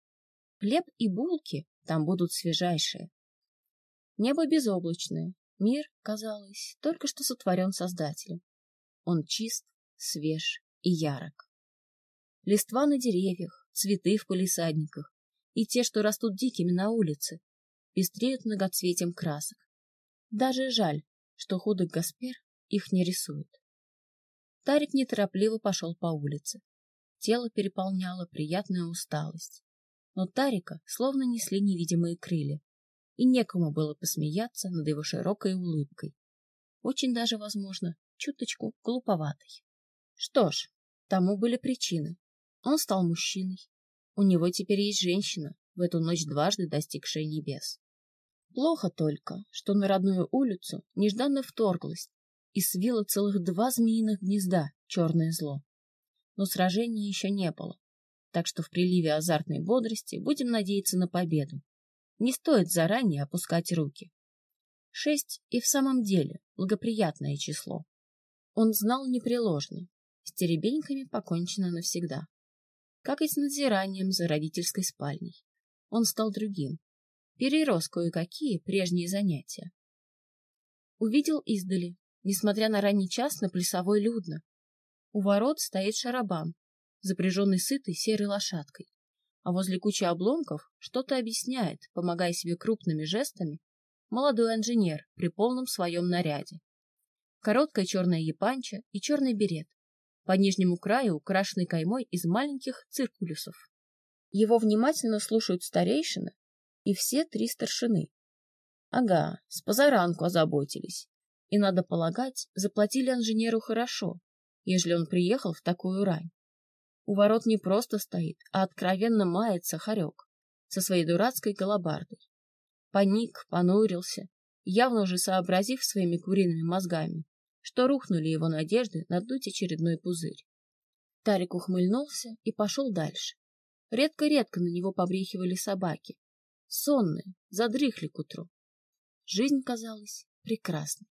хлеб и булки там будут свежайшие. Небо безоблачное, мир, казалось, только что сотворен Создателем. Он чист, свеж и ярок. Листва на деревьях, цветы в полисадниках и те, что растут дикими на улице, пестреют многоцветием красок. Даже жаль, что худый Гаспер их не рисует. Тарик неторопливо пошел по улице. Тело переполняло приятная усталость. Но Тарика словно несли невидимые крылья, и некому было посмеяться над его широкой улыбкой. Очень даже, возможно, чуточку глуповатой. Что ж, тому были причины. Он стал мужчиной. У него теперь есть женщина, в эту ночь дважды достигшая небес. Плохо только, что на родную улицу нежданно вторглась и свила целых два змеиных гнезда черное зло. Но сражения еще не было, так что в приливе азартной бодрости будем надеяться на победу. Не стоит заранее опускать руки. Шесть и в самом деле благоприятное число. Он знал непреложно, с теребеньками покончено навсегда. Как и с надзиранием за родительской спальней. Он стал другим, перерос кое-какие прежние занятия. Увидел издали, несмотря на ранний час, на плясовой людно. У ворот стоит шарабан, запряженный сытой серой лошадкой, а возле кучи обломков что-то объясняет, помогая себе крупными жестами, молодой инженер при полном своем наряде. Короткая черная япанча и черный берет, по нижнему краю украшенный каймой из маленьких циркулюсов. Его внимательно слушают старейшины, и все три старшины. Ага, с позаранку озаботились. И, надо полагать, заплатили инженеру хорошо, ежели он приехал в такую рань. У ворот не просто стоит, а откровенно мается хорек со своей дурацкой голобардой. Паник, понурился, явно уже сообразив своими куриными мозгами, что рухнули его надежды надуть очередной пузырь. Тарик ухмыльнулся и пошел дальше. Редко-редко на него побрехивали собаки, сонные, задрыхли к утру. Жизнь казалась прекрасной.